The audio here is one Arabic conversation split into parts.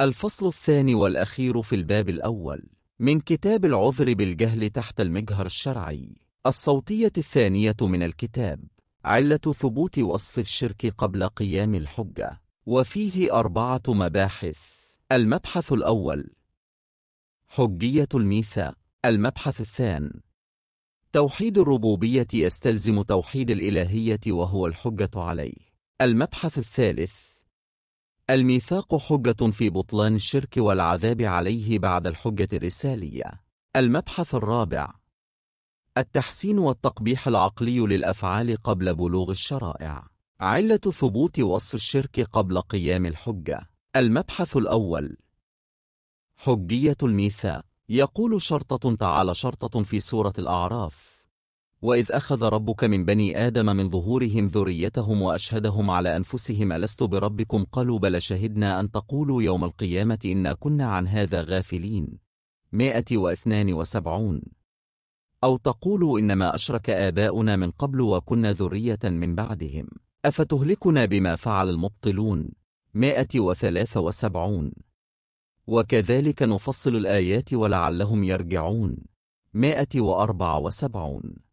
الفصل الثاني والأخير في الباب الأول من كتاب العذر بالجهل تحت المجهر الشرعي. الصوتية الثانية من الكتاب علة ثبوت وصف الشرك قبل قيام الحجة. وفيه أربعة مباحث. المبحث الأول حجية الميثاق. المبحث الثاني توحيد الربوبية يستلزم توحيد الإلهية وهو الحجة عليه. المبحث الثالث الميثاق حجة في بطلان الشرك والعذاب عليه بعد الحجة الرسالية. المبحث الرابع. التحسين والتقبيح العقلي للأفعال قبل بلوغ الشرائع. علة ثبوت وصف الشرك قبل قيام الحجة. المبحث الأول. حجية الميثاق. يقول شرطة تعالى شرطة في سورة الأعراف. وإذ أخذ ربك من بني آدم من ظهورهم ذريتهم وأشهدهم على أنفسهم ألست بربكم؟ قالوا بل شهدنا أن تقولوا يوم القيامة إنا كنا عن هذا غافلين. مائة واثنان وسبعون. أو تقولوا إنما أشرك آباؤنا من قبل وكنا ذرية من بعدهم. أفتهلكنا بما فعل المبطلون؟ مائة وثلاث وسبعون. وكذلك نفصل الآيات ولعلهم يرجعون. مائة وأربع وسبعون.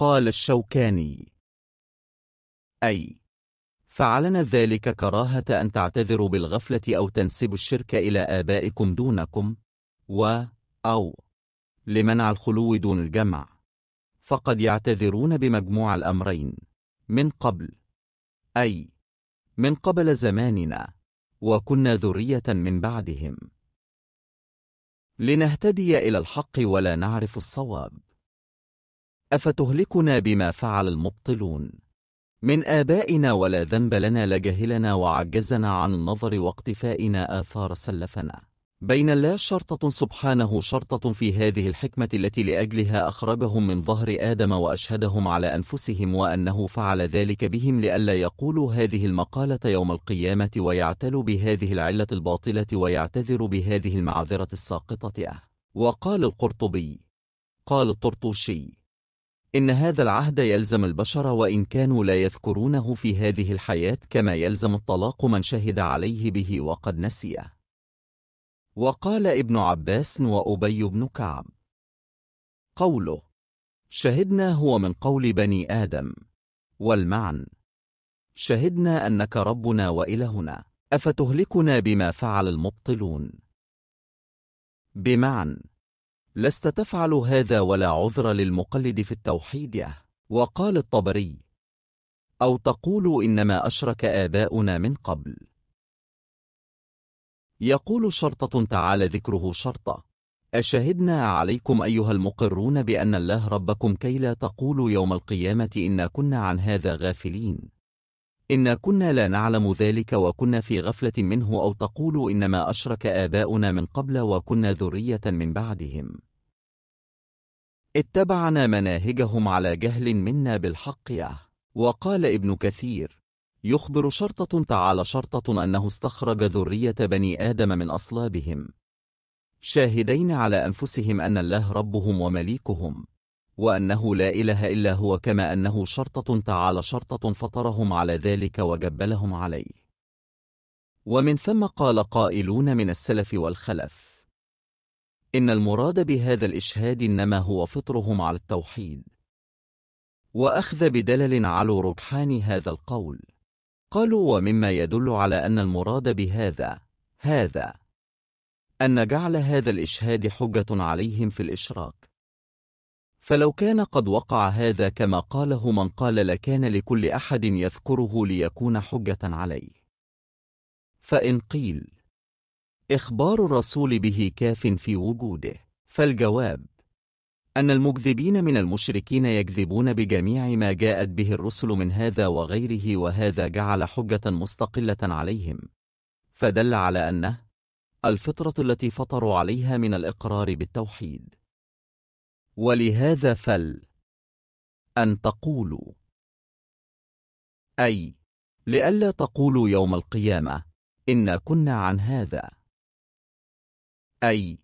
قال الشوكاني. أي. فعلنا ذلك كراهة أن تعتذروا بالغفلة أو تنسبوا الشرك إلى آبائكم دونكم. و. أو. لمنع الخلو دون الجمع. فقد يعتذرون بمجموع الأمرين. من قبل. أي. من قبل زماننا. وكنا ذرية من بعدهم. لنهتدي إلى الحق ولا نعرف الصواب. أفتهلكنا بما فعل المبطلون؟ من آبائنا ولا ذنب لنا لجهلنا وعجزنا عن النظر واقتفائنا آثار سلفنا. بين الله شرطة سبحانه شرطة في هذه الحكمة التي لأجلها أخرجهم من ظهر آدم وأشهدهم على أنفسهم وأنه فعل ذلك بهم لئلا يقولوا هذه المقالة يوم القيامة ويعتلوا بهذه العلة الباطلة ويعتذر بهذه المعذرة الساقطة. وقال القرطبي قال الطرطوشي إن هذا العهد يلزم البشر وإن كانوا لا يذكرونه في هذه الحياة كما يلزم الطلاق من شهد عليه به وقد نسيه وقال ابن عباس وأبي بن كعب. قوله شهدنا هو من قول بني آدم. والمعن شهدنا أنك ربنا وإلهنا. أفتهلكنا بما فعل المبطلون. بمعن لست تفعل هذا ولا عذر للمقلد في التوحيد وقال الطبري أو تقول إنما أشرك آباؤنا من قبل. يقول شرطة تعالى ذكره شرطة. أشهدنا عليكم أيها المقرون بأن الله ربكم كي لا تقولوا يوم القيامة إنا كنا عن هذا غافلين. إنا كنا لا نعلم ذلك وكنا في غفلة منه أو تقولوا إنما أشرك آباؤنا من قبل وكنا ذرية من بعدهم. اتبعنا مناهجهم على جهل منا بالحق وقال ابن كثير يخبر شرطة تعالى شرطة أنه استخرج ذرية بني آدم من أصلابهم. شاهدين على أنفسهم أن الله ربهم ومليكهم. وأنه لا إله إلا هو كما أنه شرطة تعالى شرطة فطرهم على ذلك وجبلهم عليه. ومن ثم قال قائلون من السلف والخلف إن المراد بهذا الإشهاد إنما هو فطرهم على التوحيد. وأخذ بدلل على رجحان هذا القول. قالوا ومما يدل على أن المراد بهذا هذا أن جعل هذا الإشهاد حجة عليهم في الإشراك. فلو كان قد وقع هذا كما قاله من قال لكان لكل أحد يذكره ليكون حجة عليه. فإن قيل إخبار الرسول به كاف في وجوده. فالجواب أن المكذبين من المشركين يكذبون بجميع ما جاءت به الرسل من هذا وغيره وهذا جعل حجة مستقلة عليهم. فدل على أنه الفطرة التي فطروا عليها من الإقرار بالتوحيد. ولهذا فل أن تقولوا. أي لئلا تقولوا يوم القيامة إنا كنا عن هذا. أي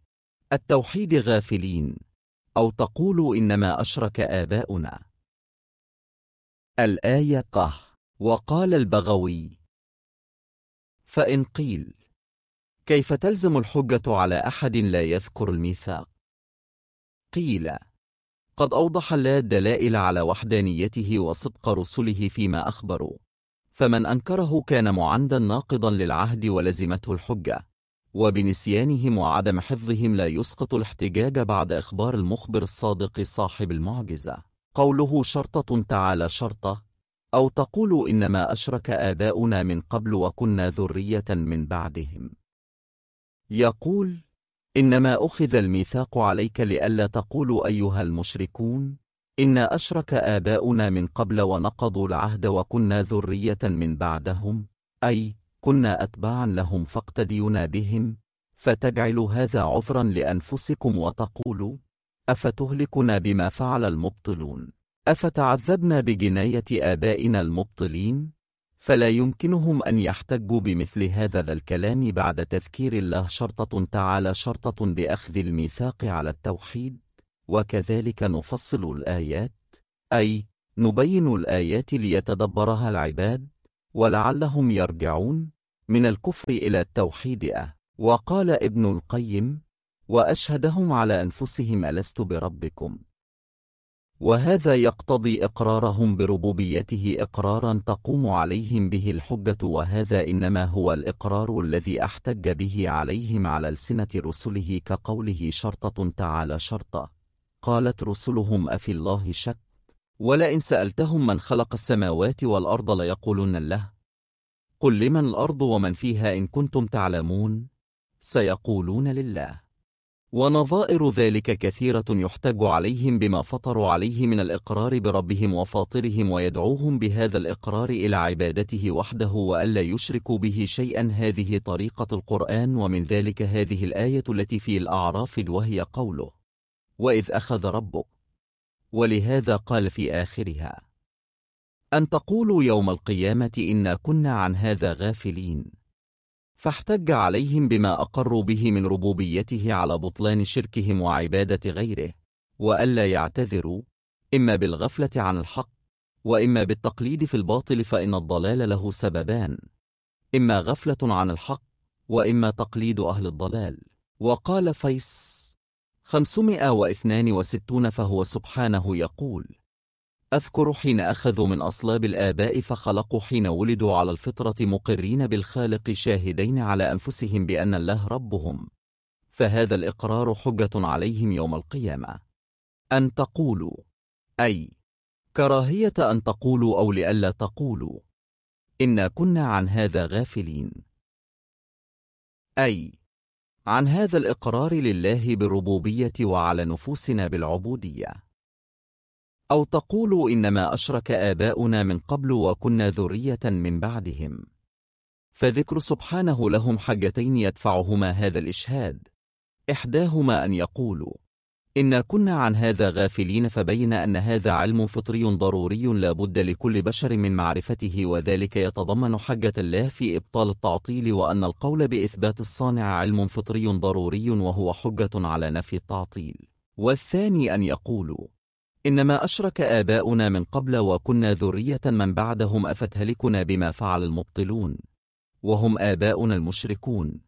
التوحيد غافلين أو تقولوا إنما أشرك آباؤنا. الآية قه وقال البغوي. فإن قيل كيف تلزم الحجة على أحد لا يذكر الميثاق؟ قيل. قد أوضح الله الدلائل على وحدانيته وصدق رسله فيما أخبروا. فمن أنكره كان معندا ناقضا للعهد ولزمته الحجة. وبنسيانهم وعدم حفظهم لا يسقط الاحتجاج بعد إخبار المخبر الصادق صاحب المعجزة. قوله شرطة تعالى شرطة أو تقول إنما أشرك آباؤنا من قبل وكنا ذرية من بعدهم. يقول إنما أخذ الميثاق عليك لئلا تقولوا أيها المشركون إنا أشرك آباؤنا من قبل ونقضوا العهد وكنا ذرية من بعدهم أي كنا أتباعا لهم فاقتدينا بهم فتجعلوا هذا عذرا لأنفسكم وتقولوا أفتهلكنا بما فعل المبطلون؟ أفتعذبنا بجناية آبائنا المبطلين؟ فلا يمكنهم أن يحتجوا بمثل هذا الكلام بعد تذكير الله شرطة تعالى شرطة بأخذ الميثاق على التوحيد وكذلك نفصل الآيات أي نبين الآيات ليتدبرها العباد ولعلهم يرجعون من الكفر إلى التوحيد أه. وقال ابن القيم وأشهدهم على أنفسهم ألست بربكم؟ وهذا يقتضي إقرارهم بربوبيته إقرارا تقوم عليهم به الحجة وهذا إنما هو الإقرار الذي أحتج به عليهم على ألسنة رسله كقوله شرطة تعالى شرطة. قالت رسلهم أفي الله شك؟ ولئن سألتهم من خلق السماوات والأرض ليقولن له. قل لمن الأرض ومن فيها إن كنتم تعلمون؟ سيقولون لله. ونظائر ذلك كثيرة يحتج عليهم بما فطروا عليه من الإقرار بربهم وفاطرهم ويدعوهم بهذا الإقرار إلى عبادته وحده وألا يشركوا به شيئا. هذه طريقة القرآن ومن ذلك هذه الآية التي في الأعراف وهي قوله وإذ أخذ ربك ولهذا قال في آخرها أن تقولوا يوم القيامة إنا كنا عن هذا غافلين فاحتج عليهم بما أقروا به من ربوبيته على بطلان شركهم وعبادة غيره وألا يعتذروا إما بالغفلة عن الحق وإما بالتقليد في الباطل فإن الضلال له سببان إما غفلة عن الحق وإما تقليد أهل الضلال. وقال فيس خمسمائة واثنان وستون فهو سبحانه يقول أذكر حين أخذوا من أصلاب الآباء فخلقوا حين ولدوا على الفطرة مقرين بالخالق شاهدين على أنفسهم بأن الله ربهم. فهذا الإقرار حجة عليهم يوم القيامة. أن تقولوا. أي. كراهية أن تقولوا أو لئلا تقولوا. إنا كنا عن هذا غافلين. أي. عن هذا الإقرار لله بالربوبية وعلى نفوسنا بالعبودية. أو تقولوا إنما أشرك آباؤنا من قبل وكنا ذرية من بعدهم. فذكر سبحانه لهم حجتين يدفعهما هذا الإشهاد. إحداهما أن يقولوا إنا كنا عن هذا غافلين فبين أن هذا علم فطري ضروري لا بد لكل بشر من معرفته وذلك يتضمن حجة الله في إبطال التعطيل وأن القول بإثبات الصانع علم فطري ضروري وهو حجة على نفي التعطيل. والثاني أن يقولوا إنما أشرك آباؤنا من قبل وكنا ذرية من بعدهم أفتهلكنا بما فعل المبطلون وهم آباؤنا المشركون.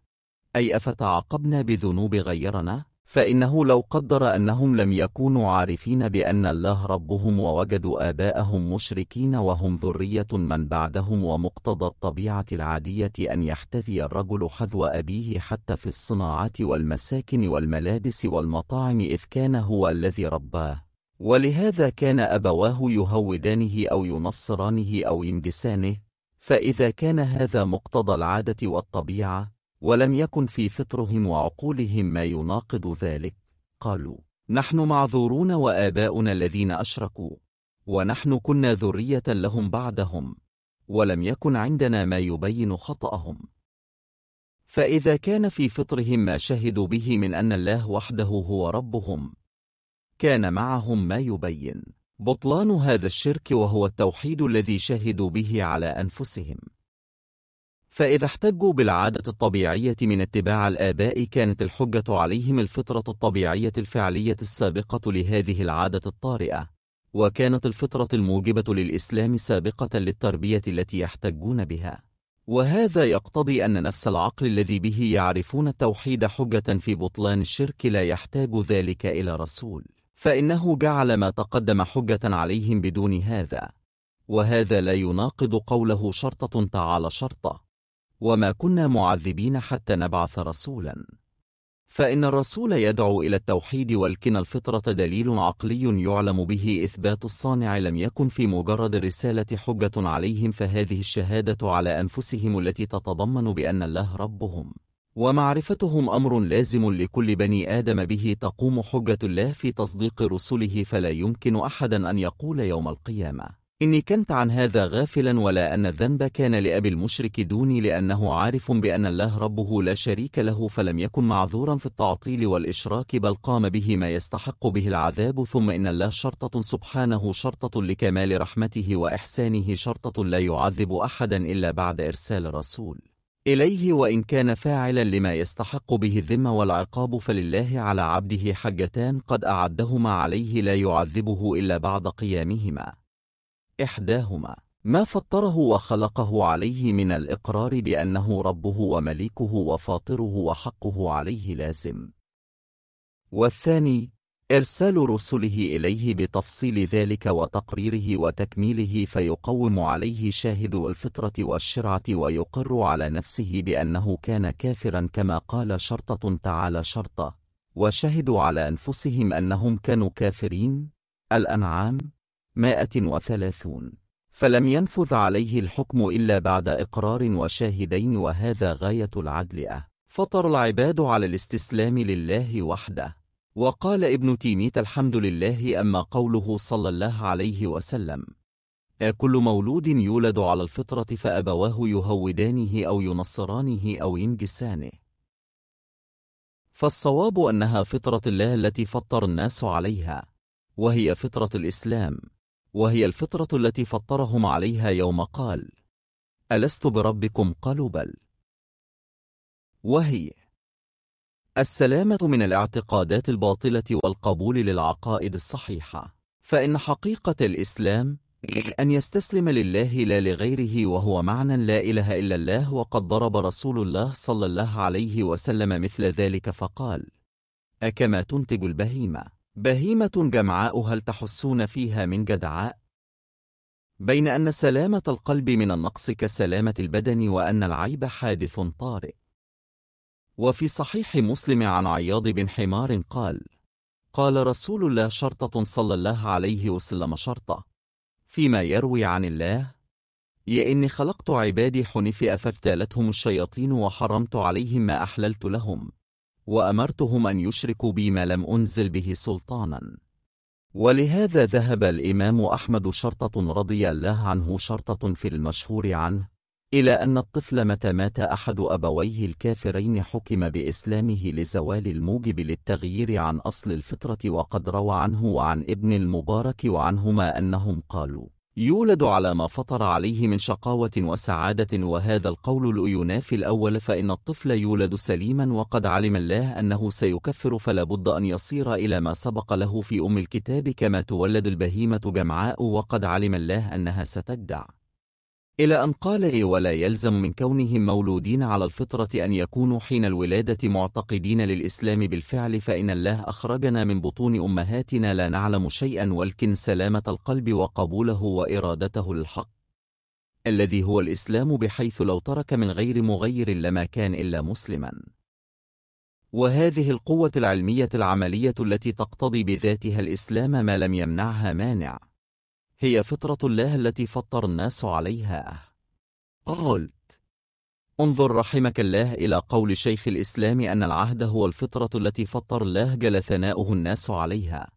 أي أفتعاقبنا بذنوب غيرنا؟ فإنه لو قدر أنهم لم يكونوا عارفين بأن الله ربهم ووجدوا آباءهم مشركين وهم ذرية من بعدهم ومقتضى الطبيعة العادية أن يحتذي الرجل حذو أبيه حتى في الصناعات والمساكن والملابس والمطاعم إذ كان هو الذي رباه. ولهذا كان أبواه يهودانه أو ينصرانه أو ينجسانه فإذا كان هذا مقتضى العادة والطبيعة ولم يكن في فطرهم وعقولهم ما يناقض ذلك. قالوا نحن معذورون وآباؤنا الذين أشركوا ونحن كنا ذرية لهم بعدهم ولم يكن عندنا ما يبين خطأهم. فإذا كان في فطرهم ما شهدوا به من أن الله وحده هو ربهم كان معهم ما يبين. بطلان هذا الشرك وهو التوحيد الذي شهدوا به على أنفسهم. فإذا احتجوا بالعادة الطبيعية من اتباع الآباء كانت الحجة عليهم الفطرة الطبيعية الفعلية السابقة لهذه العادة الطارئة. وكانت الفطرة الموجبة للإسلام سابقة للتربية التي يحتجون بها. وهذا يقتضي أن نفس العقل الذي به يعرفون التوحيد حجة في بطلان الشرك لا يحتاج ذلك إلى رسول. فإنه جعل ما تقدم حجة عليهم بدون هذا. وهذا لا يناقض قوله شرطة تعالى شرطة. وما كنا معذبين حتى نبعث رسولا. فإن الرسول يدعو إلى التوحيد والكن الفطرة دليل عقلي يعلم به إثبات الصانع لم يكن في مجرد الرسالة حجة عليهم فهذه الشهادة على أنفسهم التي تتضمن بأن الله ربهم. ومعرفتهم أمر لازم لكل بني آدم به تقوم حجة الله في تصديق رسله فلا يمكن أحدا أن يقول يوم القيامة إني كنت عن هذا غافلا ولا أن الذنب كان لأبي المشرك دوني لأنه عارف بأن الله ربه لا شريك له فلم يكن معذورا في التعطيل والإشراك بل قام به ما يستحق به العذاب ثم إن الله شرطة سبحانه شرطة لكمال رحمته وإحسانه شرطة لا يعذب أحدا إلا بعد إرسال رسول. إليه وإن كان فاعلا لما يستحق به الذم والعقاب فلله على عبده حجتان قد أعدهما عليه لا يعذبه إلا بعد قيامهما. إحداهما ما فطره وخلقه عليه من الإقرار بأنه ربه ومليكه وفاطره وحقه عليه لازم. والثاني إرسال رسله إليه بتفصيل ذلك وتقريره وتكميله فيقوم عليه شاهد الفطرة والشرعة ويقر على نفسه بأنه كان كافرا كما قال شرطة تعالى شرطة. وشهدوا على أنفسهم أنهم كانوا كافرين. الأنعام مائة وثلاثون. فلم ينفذ عليه الحكم إلا بعد إقرار وشاهدين وهذا غاية العدل. فطر العباد على الاستسلام لله وحده. وقال ابن تيميت الحمد لله أما قوله صلى الله عليه وسلم. كل مولود يولد على الفطرة فأبواه يهودانه أو ينصرانه أو ينجسانه. فالصواب أنها فطرة الله التي فطر الناس عليها وهي فطرة الإسلام وهي الفطرة التي فطرهم عليها يوم قال ألست بربكم قالوا بل وهي السلامة من الاعتقادات الباطلة والقبول للعقائد الصحيحة. فإن حقيقة الإسلام أن يستسلم لله لا لغيره وهو معنى لا إله إلا الله وقد ضرب رسول الله صلى الله عليه وسلم مثل ذلك فقال أكما تنتج البهيمة؟ بهيمة جمعاء هل تحسون فيها من جدعاء؟ بين أن سلامة القلب من النقص كسلامة البدن وأن العيب حادث طارئ. وفي صحيح مسلم عن عياض بن حمار قال قال رسول الله شرطة صلى الله عليه وسلم شرطة. فيما يروي عن الله يا إني خلقت عبادي حنفئ فافتالتهم الشياطين وحرمت عليهم ما أحللت لهم وأمرتهم أن يشركوا بي ما لم أنزل به سلطانا. ولهذا ذهب الإمام أحمد شرطة رضي الله عنه شرطة في المشهور عنه إلى أن الطفل متى مات أحد أبويه الكافرين حكم بإسلامه لزوال الموجب للتغيير عن أصل الفطرة وقد روى عنه وعن ابن المبارك وعنهما أنهم قالوا يولد على ما فطر عليه من شقاوة وسعادة وهذا القول الأيناف الأول فإن الطفل يولد سليما وقد علم الله أنه سيكفر فلا بد أن يصير إلى ما سبق له في أم الكتاب كما تولد البهيمة جمعاء وقد علم الله أنها ستجدع. إلى أن قال إيه ولا يلزم من كونهم مولودين على الفطرة أن يكونوا حين الولادة معتقدين للإسلام بالفعل فإن الله أخرجنا من بطون أمهاتنا لا نعلم شيئا ولكن سلامة القلب وقبوله وإرادته للحق. الذي هو الإسلام بحيث لو ترك من غير مغير لما كان إلا مسلما. وهذه القوة العلمية العملية التي تقتضي بذاتها الإسلام ما لم يمنعها مانع. هي فطرة الله التي فطر الناس عليها. قلت انظر رحمك الله إلى قول شيخ الإسلام أن العهد هو الفطرة التي فطر الله جل ثناؤه الناس عليها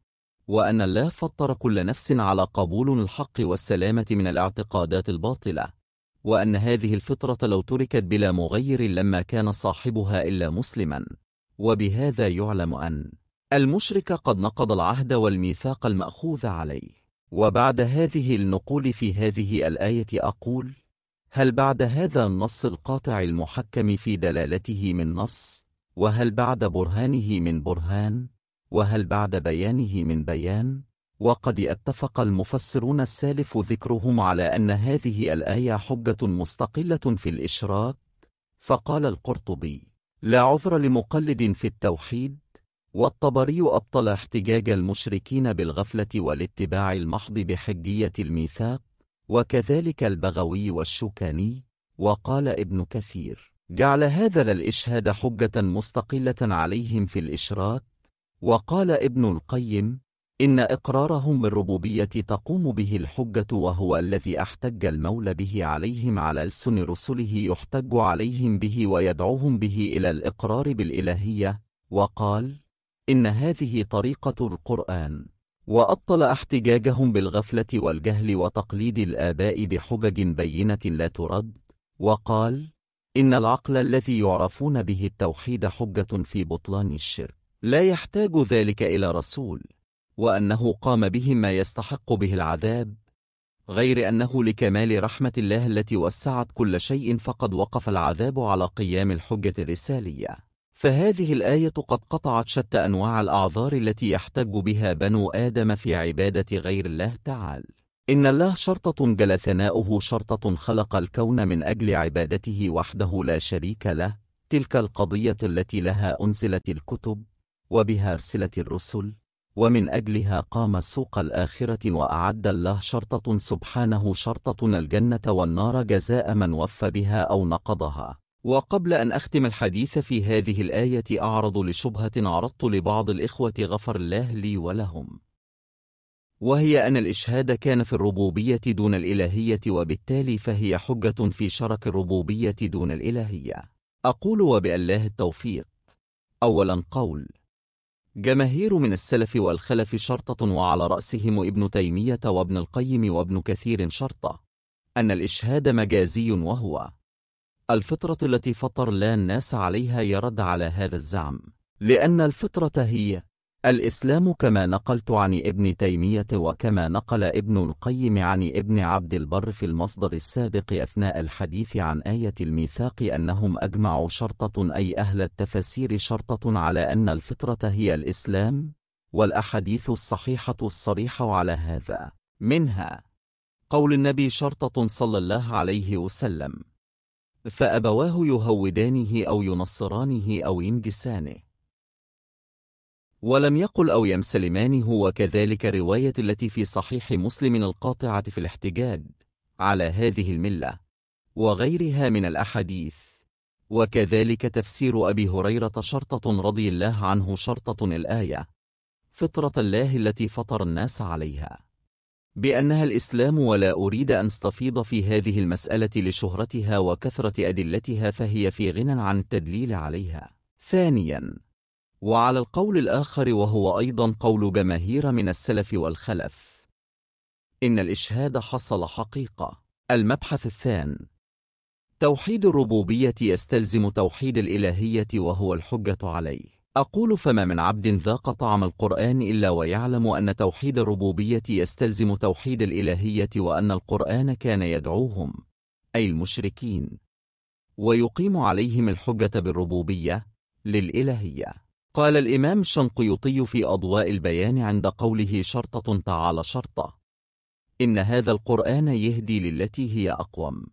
وأن الله فطر كل نفس على قبول الحق والسلامة من الاعتقادات الباطلة وأن هذه الفطرة لو تركت بلا مغير لما كان صاحبها إلا مسلما وبهذا يعلم أن المشرك قد نقض العهد والميثاق المأخوذ عليه. وبعد هذه النقول في هذه الآية أقول هل بعد هذا النص القاطع المحكم في دلالته من نص؟ وهل بعد برهانه من برهان؟ وهل بعد بيانه من بيان؟ وقد اتفق المفسرون السالف ذكرهم على أن هذه الآية حجة مستقلة في الإشراك. فقال القرطبي لا عذر لمقلد في التوحيد. والطبري أبطل احتجاج المشركين بالغفلة والاتباع المحض بحجية الميثاق وكذلك البغوي والشوكاني وقال ابن كثير جعل هذا الإشهاد حجة مستقلة عليهم في الإشراك وقال ابن القيم إن إقرارهم بالربوبية تقوم به الحجة وهو الذي احتج المولى به عليهم على ألسن رسله يحتج عليهم به ويدعوهم به إلى الإقرار بالإلهية وقال إن هذه طريقة القرآن وأبطل احتجاجهم بالغفلة والجهل وتقليد الآباء بحجج بينة لا ترد وقال إن العقل الذي يعرفون به التوحيد حجة في بطلان الشرك لا يحتاج ذلك إلى رسول وأنه قام بهم ما يستحق به العذاب غير أنه لكمال رحمة الله التي وسعت كل شيء فقد وقف العذاب على قيام الحجة الرسالية. فهذه الآية قد قطعت شتى أنواع الأعذار التي يحتج بها بنو آدم في عبادة غير الله تعالى إن الله شرطة جل ثناؤه شرطة خلق الكون من أجل عبادته وحده لا شريك له. تلك القضية التي لها أنزلت الكتب وبها أرسلت الرسل ومن أجلها قام سوق الآخرة وأعد الله شرطة سبحانه شرطة الجنة والنار جزاء من وفى بها أو نقضها. وقبل أن أختم الحديث في هذه الآية أعرض لشبهة عرضت لبعض الإخوة غفر الله لي ولهم. وهي أن الإشهاد كان في الربوبية دون الإلهية وبالتالي فهي حجة في شرك الربوبية دون الإلهية. أقول وبالله التوفيق. أولا قول. جماهير من السلف والخلف شرطة وعلى رأسهم ابن تيمية وابن القيم وابن كثير شرطة. أن الإشهاد مجازي وهو الفطرة التي فطر لا الناس عليها يرد على هذا الزعم لأن الفطرة هي الإسلام كما نقلت عن ابن تيمية وكما نقل ابن القيم عن ابن عبد البر في المصدر السابق أثناء الحديث عن آية الميثاق أنهم أجمعوا شرطة أي أهل التفسير شرطة على أن الفطرة هي الإسلام والأحاديث الصحيحة الصريحة على هذا. منها قول النبي شرطة صلى الله عليه وسلم فأبواه يهودانه أو ينصرانه أو ينجسانه. ولم يقل أو يمسلمانه وكذلك رواية التي في صحيح مسلم القاطعة في الاحتجاج على هذه الملة وغيرها من الأحاديث. وكذلك تفسير أبي هريرة شرطة رضي الله عنه شرطة الآية فطرة الله التي فطر الناس عليها. بأنها الإسلام ولا أريد أن استفيض في هذه المسألة لشهرتها وكثرة أدلتها فهي في غنى عن التدليل عليها. ثانياً وعلى القول الآخر وهو أيضا قول جماهير من السلف والخلف إن الإشهاد حصل حقيقة. المبحث الثان توحيد الربوبية يستلزم توحيد الإلهية وهو الحجة عليه. أقول فما من عبد ذاق طعم القرآن إلا ويعلم أن توحيد الربوبية يستلزم توحيد الإلهية وأن القرآن كان يدعوهم أي المشركين ويقيم عليهم الحجة بالربوبية للإلهية. قال الإمام الشنقيطي في أضواء البيان عند قوله شرطة تعالى شرطة إن هذا القرآن يهدي للتي هي أقوم.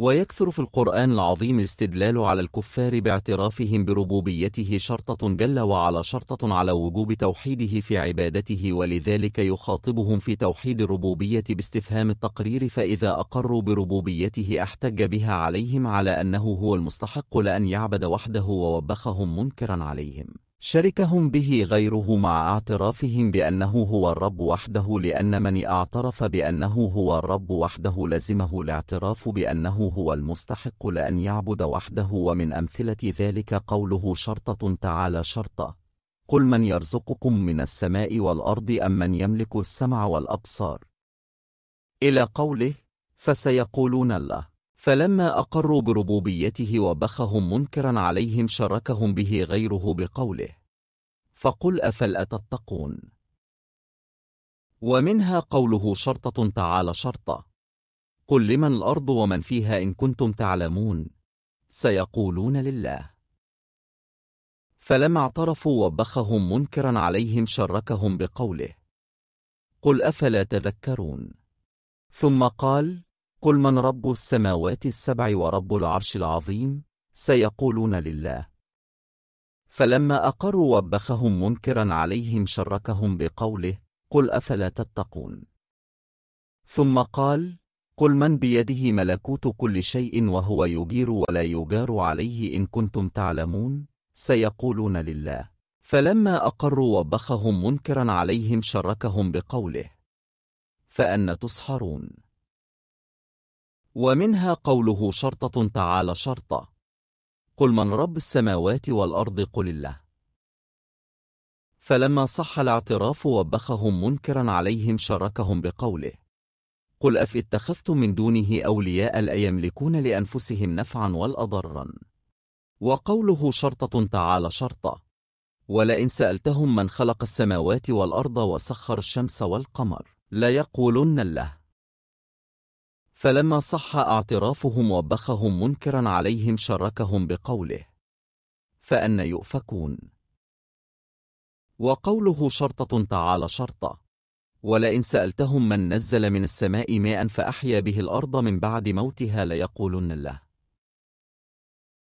ويكثر في القرآن العظيم الاستدلال على الكفار باعترافهم بربوبيته شرطة جل وعلا شرطة على وجوب توحيده في عبادته ولذلك يخاطبهم في توحيد الربوبية باستفهام التقرير فإذا أقروا بربوبيته احتج بها عليهم على أنه هو المستحق لأن يعبد وحده ووبخهم منكرا عليهم. شركهم به غيره مع اعترافهم بأنه هو الرب وحده لأن من اعترف بأنه هو الرب وحده لزمه الاعتراف بأنه هو المستحق لأن يعبد وحده. ومن أمثلة ذلك قوله شرطة تعالى شرطة. قل من يرزقكم من السماء والأرض أم من يملك السمع والأبصار؟ إلى قوله فسيقولون الله. فلما أقروا بربوبيته وبخهم منكرا عليهم شركهم به غيره بقوله فقل أفل تتقون ومنها قوله شرطة تعالى شرطة. قل لمن الأرض ومن فيها إن كنتم تعلمون. سيقولون لله. فلما اعترفوا وبخهم منكرا عليهم شركهم بقوله قل أفلا تذكرون؟ ثم قال قل من رب السماوات السبع ورب العرش العظيم؟ سيقولون لله. فلما أقروا وبخهم منكرا عليهم شركهم بقوله قل أفلا تتقون؟ ثم قال قل من بيده ملكوت كل شيء وهو يجير ولا يجار عليه إن كنتم تعلمون؟ سيقولون لله. فلما أقروا وبخهم منكرا عليهم شركهم بقوله فأن تسحرون؟ ومنها قوله شرطة تعالى شرطة قل من رب السماوات والأرض قل الله. فلما صح الاعتراف وبخهم منكرا عليهم شركهم بقوله. قل أف اتخذتم من دونه أولياء لا يملكون لأنفسهم نفعا ولا ضرا. وقوله شرطة تعالى شرطة ولئن سألتهم من خلق السماوات والأرض وسخر الشمس والقمر ليقولن الله. فلما صح اعترافهم وبخهم منكرا عليهم شركهم بقوله فأن يؤفكون. وقوله شرطة تعالى شرطة ولئن سألتهم من نزل من السماء ماء فأحيا به الأرض من بعد موتها ليقولن الله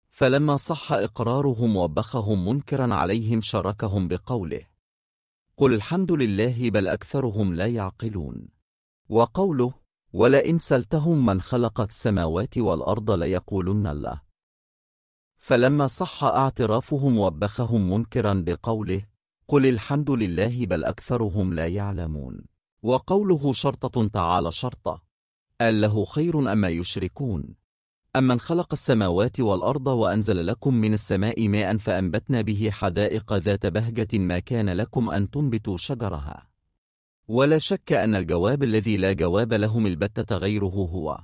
فلما صح إقرارهم وبخهم منكرا عليهم شركهم بقوله قل الحمد لله بل أكثرهم لا يعقلون. وقوله ولئن سلتهم من خلق السماوات والأرض ليقولن الله. فلما صح اعترافهم وبخهم منكرا بقوله قل الحمد لله بل أكثرهم لا يعلمون. وقوله شرطة تعالى شرطة أل له خير أما يشركون؟ أمن خلق السماوات والأرض وأنزل لكم من السماء ماء فأنبتنا به حدائق ذات بهجة ما كان لكم أن تنبتوا شجرها؟ ولا شك أن الجواب الذي لا جواب لهم البتة غيره هو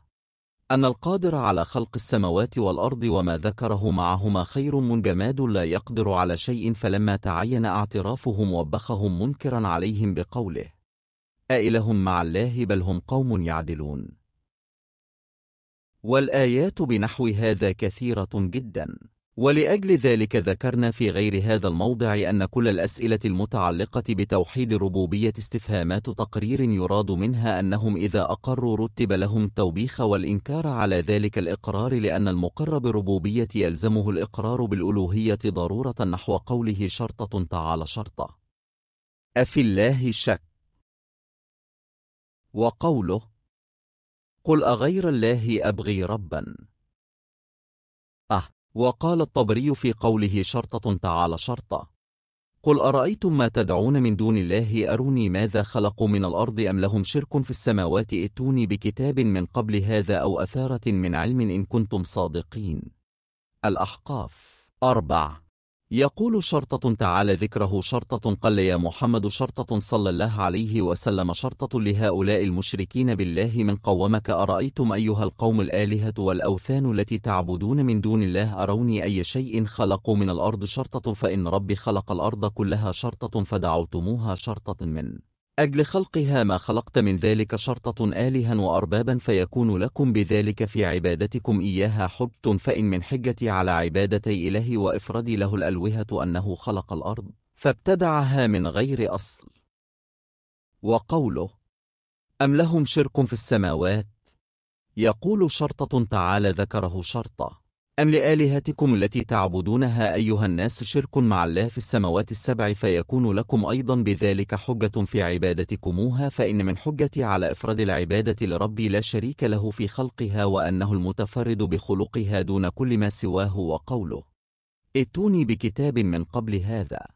أن القادر على خلق السماوات والأرض وما ذكره معهما خير من جماد لا يقدر على شيء فلما تعين اعترافهم وبخهم منكرا عليهم بقوله أإلهم مع الله بل هم قوم يعدلون. والآيات بنحو هذا كثيرة جدا. ولأجل ذلك ذكرنا في غير هذا الموضع أن كل الأسئلة المتعلقة بتوحيد الربوبية استفهامات تقرير يراد منها أنهم إذا أقروا رتب لهم التوبيخ والإنكار على ذلك الإقرار لأن المقر بربوبية يلزمه الإقرار بالألوهية ضرورة نحو قوله شرطة تعالى شرطة. أفي الله شك. وقوله قل أغير الله أبغي ربا. وقال الطبري في قوله شرطة تعالى شرطة. قل أرأيتم ما تدعون من دون الله؟ أروني ماذا خلقوا من الأرض أم لهم شرك في السماوات؟ ائتوني بكتاب من قبل هذا أو أثارة من علم إن كنتم صادقين. الأحقاف. أربع. يقول شرطة تعالى ذكره شرطة قل يا محمد شرطة صلى الله عليه وسلم شرطة لهؤلاء المشركين بالله من قومك أرأيتم أيها القوم الآلهة والأوثان التي تعبدون من دون الله أروني أي شيء خلقوا من الأرض شرطة فإن ربي خلق الأرض كلها شرطة فدعوتموها شرطة من أجل خلقها ما خلقت من ذلك شرطة آلها وأربابا فيكون لكم بذلك في عبادتكم إياها حجت فإن من حجتي على عبادتي إله وإفردي له الألوهة أنه خلق الأرض فابتدعها من غير أصل. وقوله أم لهم شرك في السماوات؟ يقول شرطة تعالى ذكره شرطة. أم لآلهتكم التي تعبدونها أيها الناس شرك مع الله في السماوات السبع فيكون لكم أيضا بذلك حجة في عبادتكموها فإن من حجتي على إفراد العبادة لربي لا شريك له في خلقها وأنه المتفرد بخلقها دون كل ما سواه وقوله. ائتوني بكتاب من قبل هذا.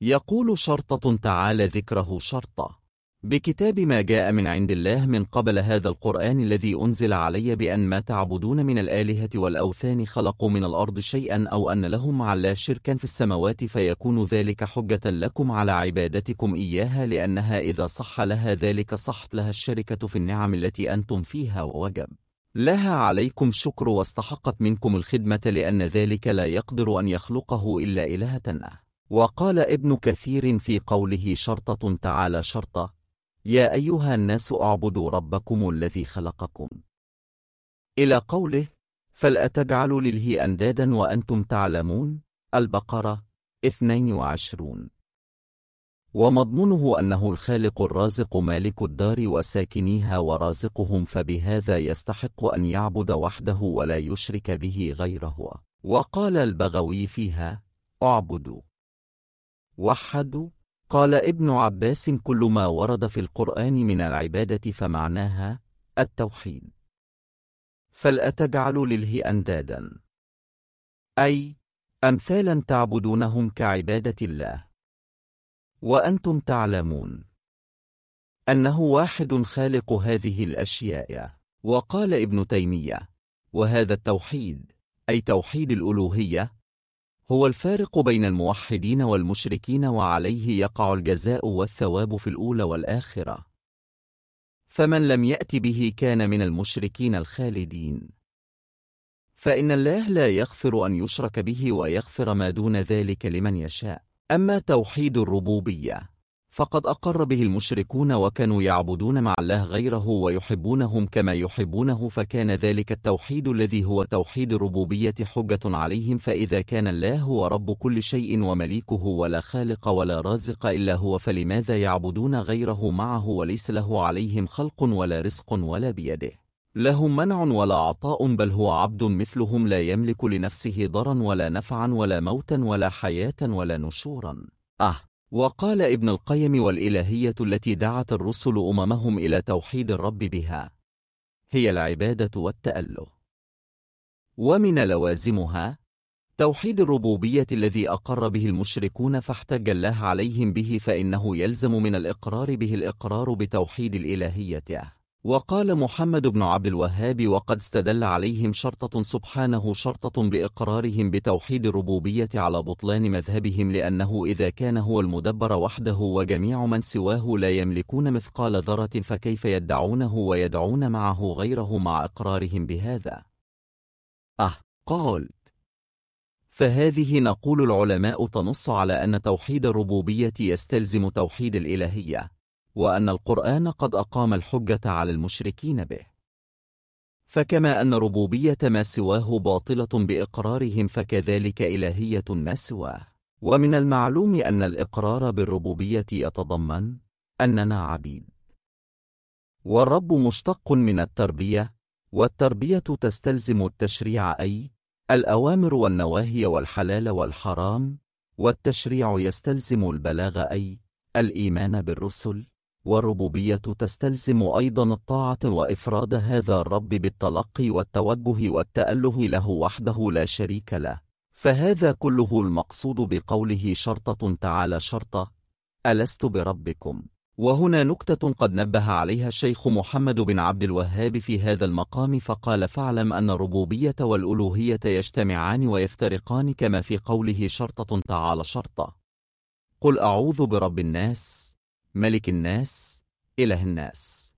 يقول شرطة تعالى ذكره شرطة. بكتاب ما جاء من عند الله من قبل هذا القرآن الذي أنزل علي بأن ما تعبدون من الآلهة والأوثان خلقوا من الأرض شيئا أو أن لهم الله شركا في السماوات فيكون ذلك حجة لكم على عبادتكم إياها لأنها إذا صح لها ذلك صحت لها الشركة في النعم التي أنتم فيها ووجب. لها عليكم شكر واستحقت منكم الخدمة لأن ذلك لا يقدر أن يخلقه إلا إلهة. وقال ابن كثير في قوله شرطة تعالى شرطة. يا أيها الناس اعبدوا ربكم الذي خلقكم. إلى قوله فلأتجعلوا لله أندادا وأنتم تعلمون؟ البقرة 22 ومضمونه أنه الخالق الرازق مالك الدار وساكنيها ورازقهم فبهذا يستحق أن يعبد وحده ولا يشرك به غيره. وقال البغوي فيها اعبدوا. وحدوا. قال ابن عباس كل ما ورد في القرآن من العبادة فمعناها التوحيد. فلأتجعل لله أندادا. أي أمثالا تعبدونهم كعبادة الله. وأنتم تعلمون أنه واحد خالق هذه الأشياء. وقال ابن تيمية وهذا التوحيد أي توحيد الألوهية هو الفارق بين الموحدين والمشركين وعليه يقع الجزاء والثواب في الأولى والآخرة. فمن لم يأت به كان من المشركين الخالدين. فإن الله لا يغفر أن يشرك به ويغفر ما دون ذلك لمن يشاء. أما توحيد الربوبية فقد أقر به المشركون وكانوا يعبدون مع الله غيره ويحبونهم كما يحبونه فكان ذلك التوحيد الذي هو توحيد الربوبية حجة عليهم فإذا كان الله هو رب كل شيء ومليكه ولا خالق ولا رازق إلا هو فلماذا يعبدون غيره معه وليس له عليهم خلق ولا رزق ولا بيده؟ له منع ولا عطاء بل هو عبد مثلهم لا يملك لنفسه ضرا ولا نفعا ولا موتا ولا حياة ولا نشورا. أه. وقال ابن القيم والإلهية التي دعت الرسل أممهم إلى توحيد الرب بها هي العبادة والتأله. ومن لوازمها توحيد الربوبية الذي أقر به المشركون فاحتج الله عليهم به فإنه يلزم من الإقرار به الإقرار بتوحيد الإلهية. وقال محمد بن عبد الوهاب وقد استدل عليهم شرطة سبحانه شرطة بإقرارهم بتوحيد الربوبية على بطلان مذهبهم لأنه إذا كان هو المدبر وحده وجميع من سواه لا يملكون مثقال ذرة فكيف يدعونه ويدعون معه غيره مع إقرارهم بهذا؟ أه قال. فهذه نقول العلماء تنص على أن توحيد الربوبية يستلزم توحيد الإلهية. وأن القرآن قد أقام الحجة على المشركين به. فكما أن ربوبية ما سواه باطلة بإقرارهم فكذلك إلهية ما سواه. ومن المعلوم أن الإقرار بالربوبية يتضمن أننا عبيد. والرب مشتق من التربية والتربية تستلزم التشريع أي الأوامر والنواهي والحلال والحرام والتشريع يستلزم البلاغ أي الإيمان بالرسل. والربوبية تستلزم أيضا الطاعة وإفراد هذا الرب بالتلقي والتوجه والتأله له وحده لا شريك له. فهذا كله المقصود بقوله شرطة تعالى شرطة ألست بربكم؟ وهنا نكتة قد نبه عليها الشيخ محمد بن عبد الوهاب في هذا المقام فقال فاعلم أن الربوبية والألوهية يجتمعان ويفترقان كما في قوله شرطة تعالى شرطة. قل أعوذ برب الناس. ملك الناس إله الناس.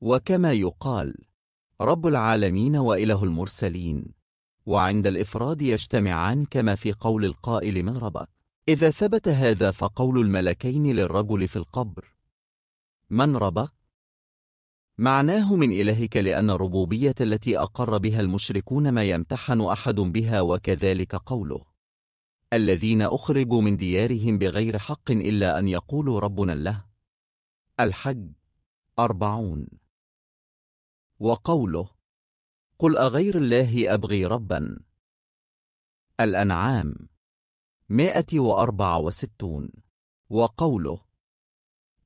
وكما يقال رب العالمين وإله المرسلين. وعند الإفراد يجتمعان كما في قول القائل من ربك إذا ثبت هذا فقول الملكين للرجل في القبر. من ربك؟ معناه من إلهك لأن الربوبية التي أقر بها المشركون ما يمتحن أحد بها وكذلك قوله. الذين أخرجوا من ديارهم بغير حق إلا أن يقولوا ربنا الله. الحج. أربعون. وقوله قل أغير الله أبغي ربا. الأنعام. مائة وأربع وستون. وقوله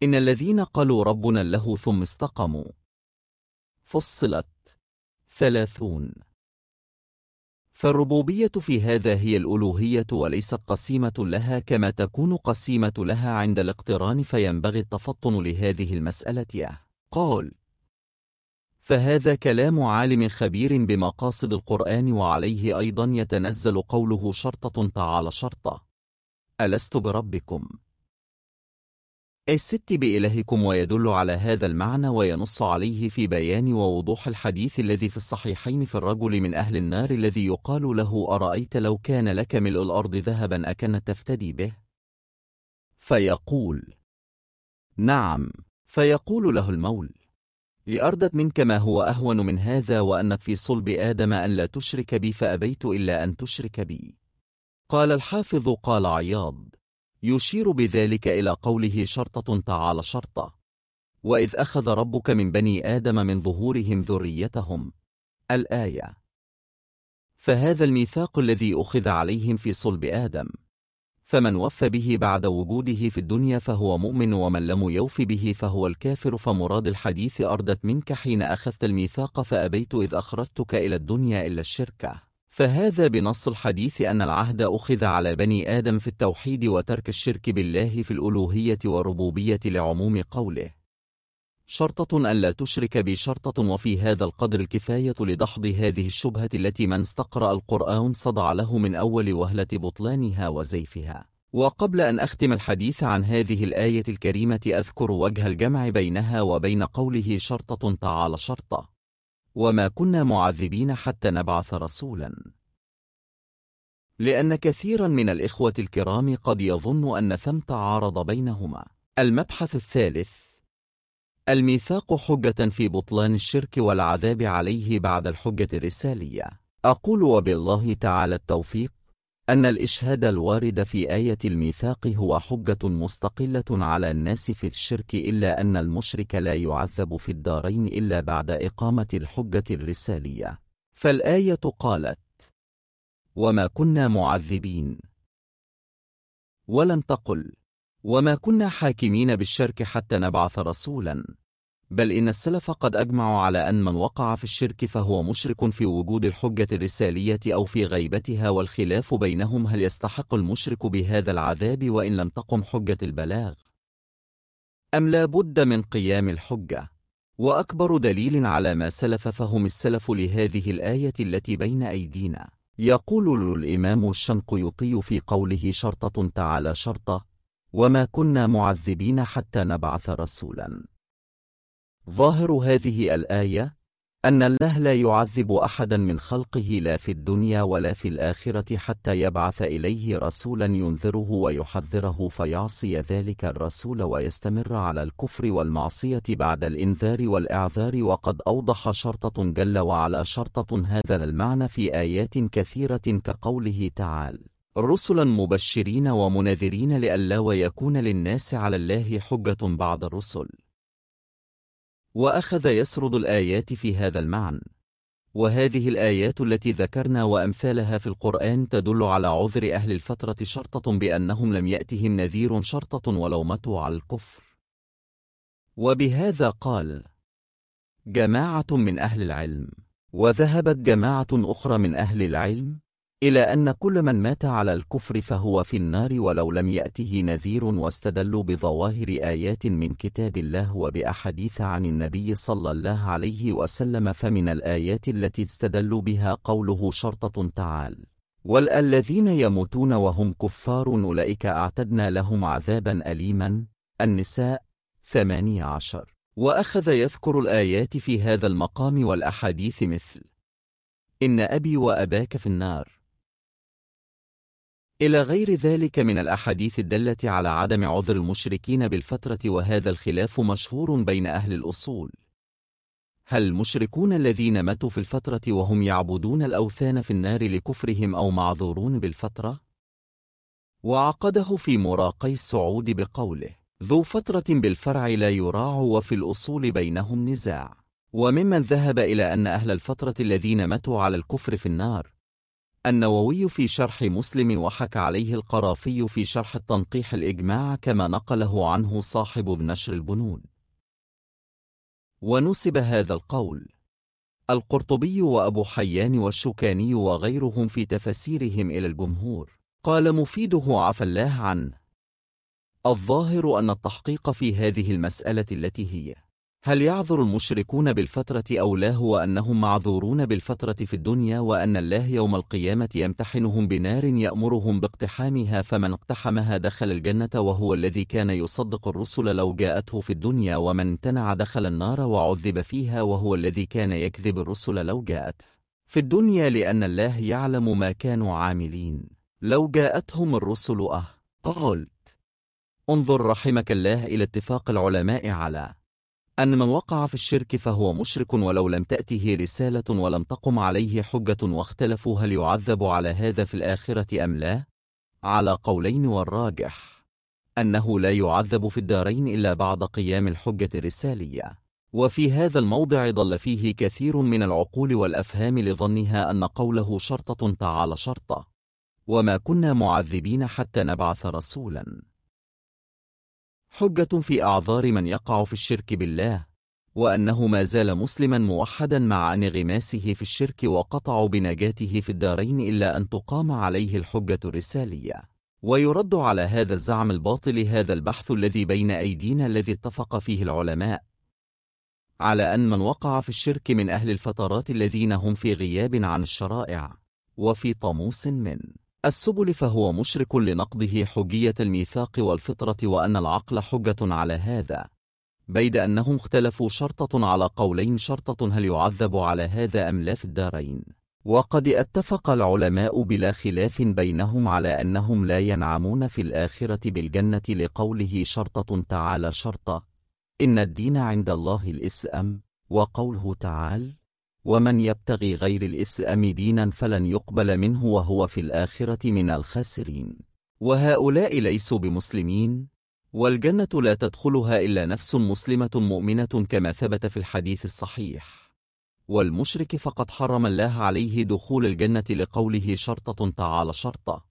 إن الذين قالوا ربنا له ثم استقموا فصلت. ثلاثون. فالربوبية في هذا هي الألوهية وليست قسيمة لها كما تكون قسيمة لها عند الاقتران فينبغي التفطن لهذه المسألة. قال فهذا كلام عالم خبير بمقاصد القرآن وعليه أيضا يتنزل قوله شرطة تعالى شرطة. ألست بربكم. الست بإلهكم ويدل على هذا المعنى وينص عليه في بيان ووضوح الحديث الذي في الصحيحين في الرجل من أهل النار الذي يقال له أرأيت لو كان لك ملء الأرض ذهبا أكن تفتدي به؟ فيقول نعم. فيقول له المول لأردت منك ما هو أهون من هذا وأنك في صلب آدم أن لا تشرك بي فأبيت إلا أن تشرك بي. قال الحافظ قال عياض يشير بذلك إلى قوله شرطة تعالى شرطة. وإذ أخذ ربك من بني آدم من ظهورهم ذريتهم. الآية. فهذا الميثاق الذي أخذ عليهم في صلب آدم. فمن وف به بعد وجوده في الدنيا فهو مؤمن ومن لم يوف به فهو الكافر. فمراد الحديث أردت منك حين أخذت الميثاق فأبيت إذ أخرجتك إلى الدنيا إلا الشركة فهذا بنص الحديث أن العهد أخذ على بني آدم في التوحيد وترك الشرك بالله في الألوهية والربوبية لعموم قوله. شرطة أن لا تشرك بي شرطة وفي هذا القدر الكفاية لدحض هذه الشبهة التي من استقرأ القرآن صدع له من أول وهلة بطلانها وزيفها. وقبل أن أختم الحديث عن هذه الآية الكريمة أذكر وجه الجمع بينها وبين قوله شرطة تعالى شرطة. وما كنا معذبين حتى نبعث رسولا. لأن كثيرا من الإخوة الكرام قد يظن أن ثم تعارض بينهما. المبحث الثالث الميثاق حجة في بطلان الشرك والعذاب عليه بعد الحجة الرسالية. أقول وبالله تعالى التوفيق. أن الإشهاد الوارد في آية الميثاق هو حجة مستقلة على الناس في الشرك إلا أن المشرك لا يعذب في الدارين إلا بعد إقامة الحجة الرسالية. فالآية قالت وما كنا معذبين. ولم تقل وما كنا حاكمين بالشرك حتى نبعث رسولا. بل إن السلف قد أجمعوا على أن من وقع في الشرك فهو مشرك في وجود الحجة الرسالية أو في غيبتها والخلاف بينهم هل يستحق المشرك بهذا العذاب وإن لم تقم حجة البلاغ؟ أم لا بد من قيام الحجة؟ وأكبر دليل على ما سلف فهم السلف لهذه الآية التي بين أيدينا. يقول الإمام الشنقيطي في قوله شرطة تعالى شرطة وما كنا معذبين حتى نبعث رسولا ظاهر هذه الآية أن الله لا يعذب أحدا من خلقه لا في الدنيا ولا في الآخرة حتى يبعث إليه رسولا ينذره ويحذره فيعصي ذلك الرسول ويستمر على الكفر والمعصية بعد الإنذار والإعذار وقد أوضح شرطة جل وعلا. شرطة هذا المعنى في آيات كثيرة كقوله تعالى رسلا مبشرين ومنذرين لئلا ويكون للناس على الله حجة بعد الرسل. وأخذ يسرد الآيات في هذا المعنى. وهذه الآيات التي ذكرنا وأمثالها في القرآن تدل على عذر أهل الفترة شرطة بأنهم لم يأتهم نذير شرطة ولو متوا على الكفر. وبهذا قال جماعة من أهل العلم وذهبت جماعة أخرى من أهل العلم إلى أن كل من مات على الكفر فهو في النار ولو لم يأته نذير واستدلوا بظواهر آيات من كتاب الله وبأحاديث عن النبي صلى الله عليه وسلم فمن الآيات التي استدلوا بها قوله شرطة تعال. والذين يموتون وهم كفار أولئك أعتدنا لهم عذابا أليما. النساء ثمانية عشر. وأخذ يذكر الآيات في هذا المقام والأحاديث مثل إن أبي وأباك في النار. إلى غير ذلك من الأحاديث الدالة على عدم عذر المشركين بالفترة وهذا الخلاف مشهور بين أهل الأصول هل المشركون الذين ماتوا في الفترة وهم يعبدون الأوثان في النار لكفرهم أو معذورون بالفترة؟ وعقده في مراقي السعود بقوله ذو فترة بالفرع لا يراع وفي الأصول بينهم نزاع وممن ذهب إلى أن أهل الفترة الذين ماتوا على الكفر في النار النووي في شرح مسلم وحكى عليه القرافي في شرح التنقيح الإجماع كما نقله عنه صاحب بنشر البنود. ونسب هذا القول. القرطبي وأبو حيان والشوكاني وغيرهم في تفسيرهم إلى الجمهور. قال مفيده عفى الله عنه. الظاهر أن التحقيق في هذه المسألة التي هي. هل يعذر المشركون بالفترة أو لا هو أنهم معذورون بالفترة في الدنيا وأن الله يوم القيامة يمتحنهم بنار يأمرهم باقتحامها فمن اقتحمها دخل الجنة وهو الذي كان يصدق الرسل لو جاءته في الدنيا ومن امتنع دخل النار وعذب فيها وهو الذي كان يكذب الرسل لو جاءته في الدنيا لأن الله يعلم ما كانوا عاملين. لو جاءتهم الرسل أه قلت انظر رحمك الله إلى اتفاق العلماء على أن من وقع في الشرك فهو مشرك ولو لم تأته رسالة ولم تقم عليه حجة واختلفوا هل يعذب على هذا في الآخرة أم لا؟ على قولين والراجح أنه لا يعذب في الدارين إلا بعد قيام الحجة الرسالية. وفي هذا الموضع ضل فيه كثير من العقول والأفهام لظنها أن قوله شرطة تعالى شرطة. وما كنا معذبين حتى نبعث رسولا. حجة في أعذار من يقع في الشرك بالله وأنه ما زال مسلما موحدا مع انغماسه في الشرك وقطع بنجاته في الدارين إلا أن تقام عليه الحجة الرسالية. ويرد على هذا الزعم الباطل هذا البحث الذي بين أيدينا الذي اتفق فيه العلماء. على أن من وقع في الشرك من أهل الفترات الذين هم في غياب عن الشرائع وفي طموس من. السبل فهو مشرك لنقضه حجية الميثاق والفطرة وأن العقل حجة على هذا. بيد أنهم اختلفوا شرطة على قولين شرطة هل يعذب على هذا أم لا في الدارين. وقد اتفق العلماء بلا خلاف بينهم على أنهم لا ينعمون في الآخرة بالجنة لقوله شرطة تعالى شرطة. إن الدين عند الله الإسلام وقوله تعالى ومن يبتغي غير الإسلام دينا فلن يقبل منه وهو في الآخرة من الخاسرين. وهؤلاء ليسوا بمسلمين. والجنة لا تدخلها إلا نفس مسلمة مؤمنة كما ثبت في الحديث الصحيح. والمشرك فقد حرم الله عليه دخول الجنة لقوله شرطة تعالى شرطة.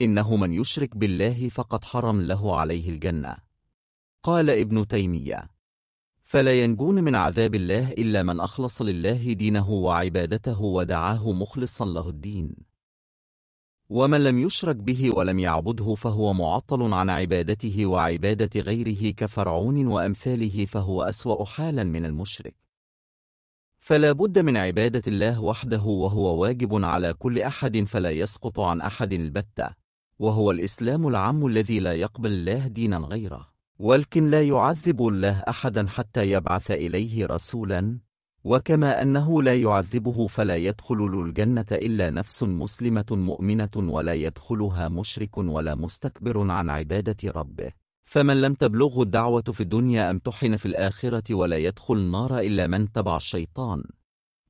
إنه من يشرك بالله فقد حرم له عليه الجنة. قال ابن تيمية فلا ينجون من عذاب الله إلا من أخلص لله دينه وعبادته ودعاه مخلصا له الدين. ومن لم يشرك به ولم يعبده فهو معطل عن عبادته وعبادة غيره كفرعون وأمثاله فهو أسوأ حالا من المشرك. فلا بد من عبادة الله وحده وهو واجب على كل أحد فلا يسقط عن أحد البتة وهو الإسلام العام الذي لا يقبل الله دينا غيره. ولكن لا يعذب الله أحدا حتى يبعث إليه رسولا. وكما أنه لا يعذبه فلا يدخل الجنة إلا نفس مسلمة مؤمنة ولا يدخلها مشرك ولا مستكبر عن عبادة ربه. فمن لم تبلغه الدعوة في الدنيا امتحن في الآخرة ولا يدخل النار إلا من تبع الشيطان.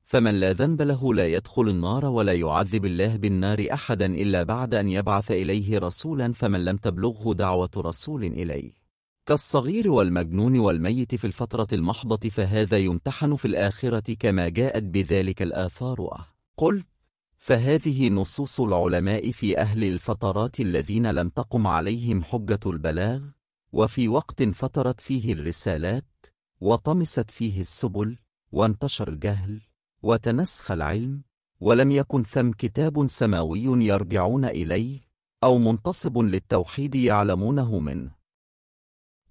فمن لا ذنب له لا يدخل النار ولا يعذب الله بالنار أحدا إلا بعد أن يبعث إليه رسولا. فمن لم تبلغه دعوة رسول إليه. كالصغير والمجنون والميت في الفترة المحضة فهذا يمتحن في الآخرة كما جاءت بذلك الآثار. قلت فهذه نصوص العلماء في أهل الفترات الذين لم تقم عليهم حجة البلاغ وفي وقت فترت فيه الرسالات وطمست فيه السبل وانتشر الجهل وتنسخ العلم ولم يكن ثم كتاب سماوي يرجعون إليه أو منتصب للتوحيد يعلمونه منه.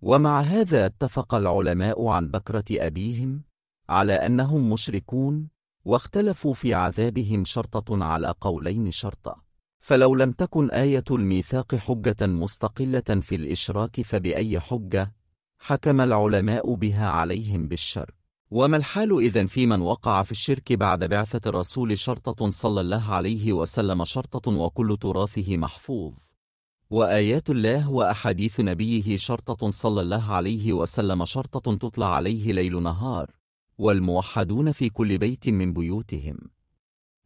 ومع هذا اتفق العلماء عن بكرة أبيهم على أنهم مشركون واختلفوا في عذابهم شرطة على قولين شرطة. فلو لم تكن آية الميثاق حجة مستقلة في الإشراك فبأي حجة؟ حكم العلماء بها عليهم بالشر. وما الحال إذن في من وقع في الشرك بعد بعثة الرسول شرطة صلى الله عليه وسلم شرطة وكل تراثه محفوظ؟ وآيات الله وأحاديث نبيه شرطة صلى الله عليه وسلم شرطة تطلع عليه ليل نهار والموحدون في كل بيت من بيوتهم.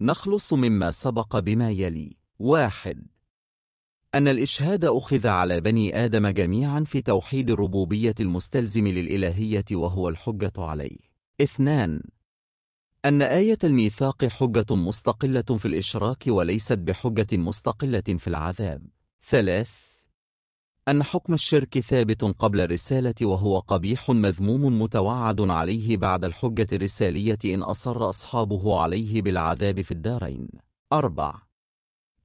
نخلص مما سبق بما يلي. واحد. أن الإشهاد أخذ على بني آدم جميعا في توحيد الربوبية المستلزم للإلهية وهو الحجة عليه. اثنان. أن آية الميثاق حجة مستقلة في الإشراك وليست بحجة مستقلة في العذاب. ثلاث أن حكم الشرك ثابت قبل الرسالة وهو قبيح مذموم متوعد عليه بعد الحجة الرسالية إن أصر أصحابه عليه بالعذاب في الدارين. أربع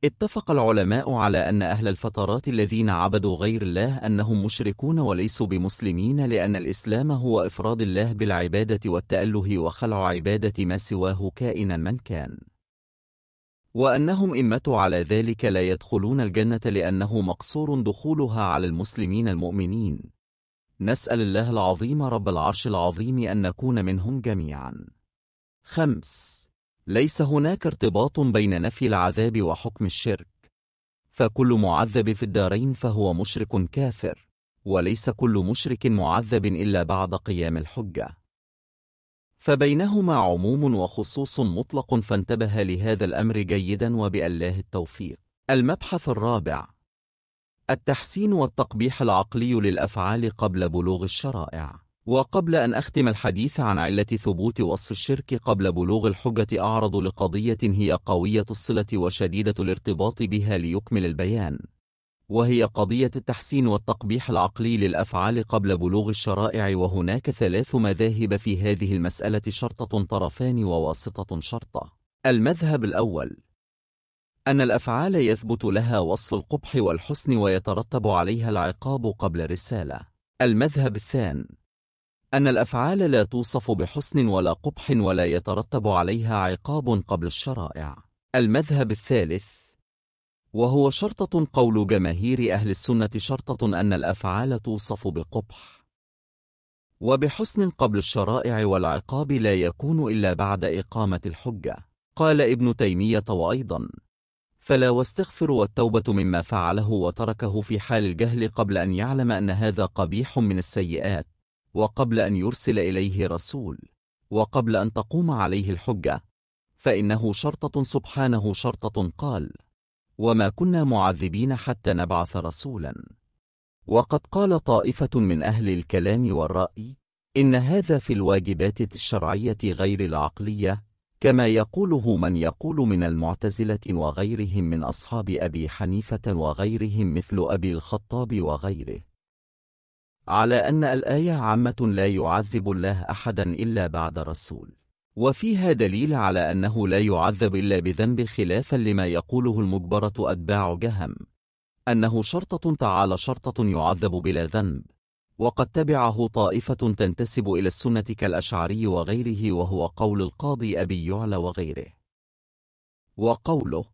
اتفق العلماء على أن أهل الفترات الذين عبدوا غير الله أنهم مشركون وليسوا بمسلمين لأن الإسلام هو إفراد الله بالعبادة والتأله وخلع عبادة ما سواه كائنا من كان. وأنهم ماتوا على ذلك لا يدخلون الجنة لأنه مقصور دخولها على المسلمين المؤمنين. نسأل الله العظيم رب العرش العظيم أن نكون منهم جميعا. خمس. ليس هناك ارتباط بين نفي العذاب وحكم الشرك. فكل معذب في الدارين فهو مشرك كافر وليس كل مشرك معذب إلا بعد قيام الحجة. فبينهما عموم وخصوص مطلق فانتبه لهذا الأمر جيدا وبالله التوفيق. المبحث الرابع التحسين والتقبيح العقلي للأفعال قبل بلوغ الشرائع. وقبل أن أختم الحديث عن علة ثبوت وصف الشرك قبل بلوغ الحجة أعرض لقضية هي قوية الصلة وشديدة الارتباط بها ليكمل البيان. وهي قضية التحسين والتقبيح العقلي للأفعال قبل بلوغ الشرائع وهناك ثلاث مذاهب في هذه المسألة شرطة طرفان وواسطة شرطة. المذهب الأول. أن الأفعال يثبت لها وصف القبح والحسن ويترتب عليها العقاب قبل الرسالة. المذهب الثاني أن الأفعال لا توصف بحسن ولا قبح ولا يترتب عليها عقاب قبل الشرائع. المذهب الثالث. وهو شرطة قول جماهير أهل السنة شرطة أن الأفعال توصف بقبح. وبحسن قبل الشرائع والعقاب لا يكون إلا بعد إقامة الحجة قال ابن تيمية وأيضا. فلا واستغفر والتوبة مما فعله وتركه في حال الجهل قبل أن يعلم أن هذا قبيح من السيئات وقبل أن يرسل إليه رسول وقبل أن تقوم عليه الحجة. فإنه شرطة سبحانه شرطة قال وما كنا معذبين حتى نبعث رسولا. وقد قال طائفة من أهل الكلام والرأي إن هذا في الواجبات الشرعية غير العقلية كما يقوله من يقول من المعتزلة وغيرهم من أصحاب أبي حنيفة وغيرهم مثل أبي الخطاب وغيره. على أن الآية عامة لا يعذب الله أحدا إلا بعد رسول. وفيها دليل على أنه لا يعذب إلا بذنب خلافا لما يقوله المجبرة أتباع جهم. أنه شرطة تعالى شرطة يعذب بلا ذنب. وقد تبعه طائفة تنتسب إلى السنة كالأشعري وغيره وهو قول القاضي أبي يعلى وغيره. وقوله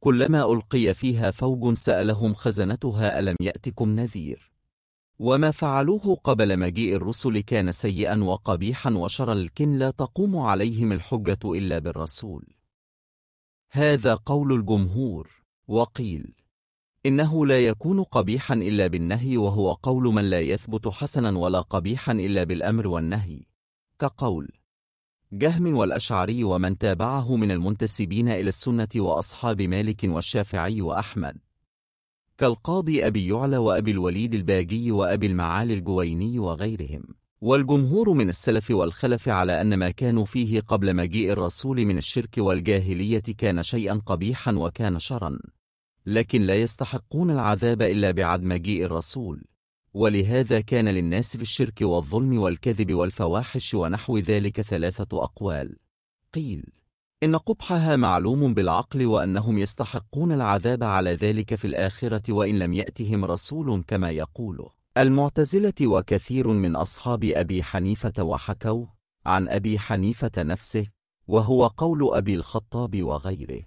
كلما ألقي فيها فوج سألهم خزنتها ألم يأتكم نذير؟ وما فعلوه قبل مجيء الرسل كان سيئا وقبيحا وشر الكن لا تقوم عليهم الحجة إلا بالرسول. هذا قول الجمهور. وقيل إنه لا يكون قبيحا إلا بالنهي وهو قول من لا يثبت حسنا ولا قبيحا إلا بالأمر والنهي. كقول جهم والأشعري ومن تابعه من المنتسبين إلى السنة وأصحاب مالك والشافعي وأحمد. كالقاضي أبي يعلى وأبي الوليد الباجي وأبي المعالي الجويني وغيرهم. والجمهور من السلف والخلف على أن ما كانوا فيه قبل مجيء الرسول من الشرك والجاهلية كان شيئا قبيحا وكان شرا. لكن لا يستحقون العذاب إلا بعد مجيء الرسول. ولهذا كان للناس في الشرك والظلم والكذب والفواحش ونحو ذلك ثلاثة أقوال. قيل إن قبحها معلوم بالعقل وأنهم يستحقون العذاب على ذلك في الآخرة وإن لم يأتهم رسول كما يقول المعتزلة وكثير من أصحاب أبي حنيفة وحكوا عن أبي حنيفة نفسه وهو قول أبي الخطاب وغيره.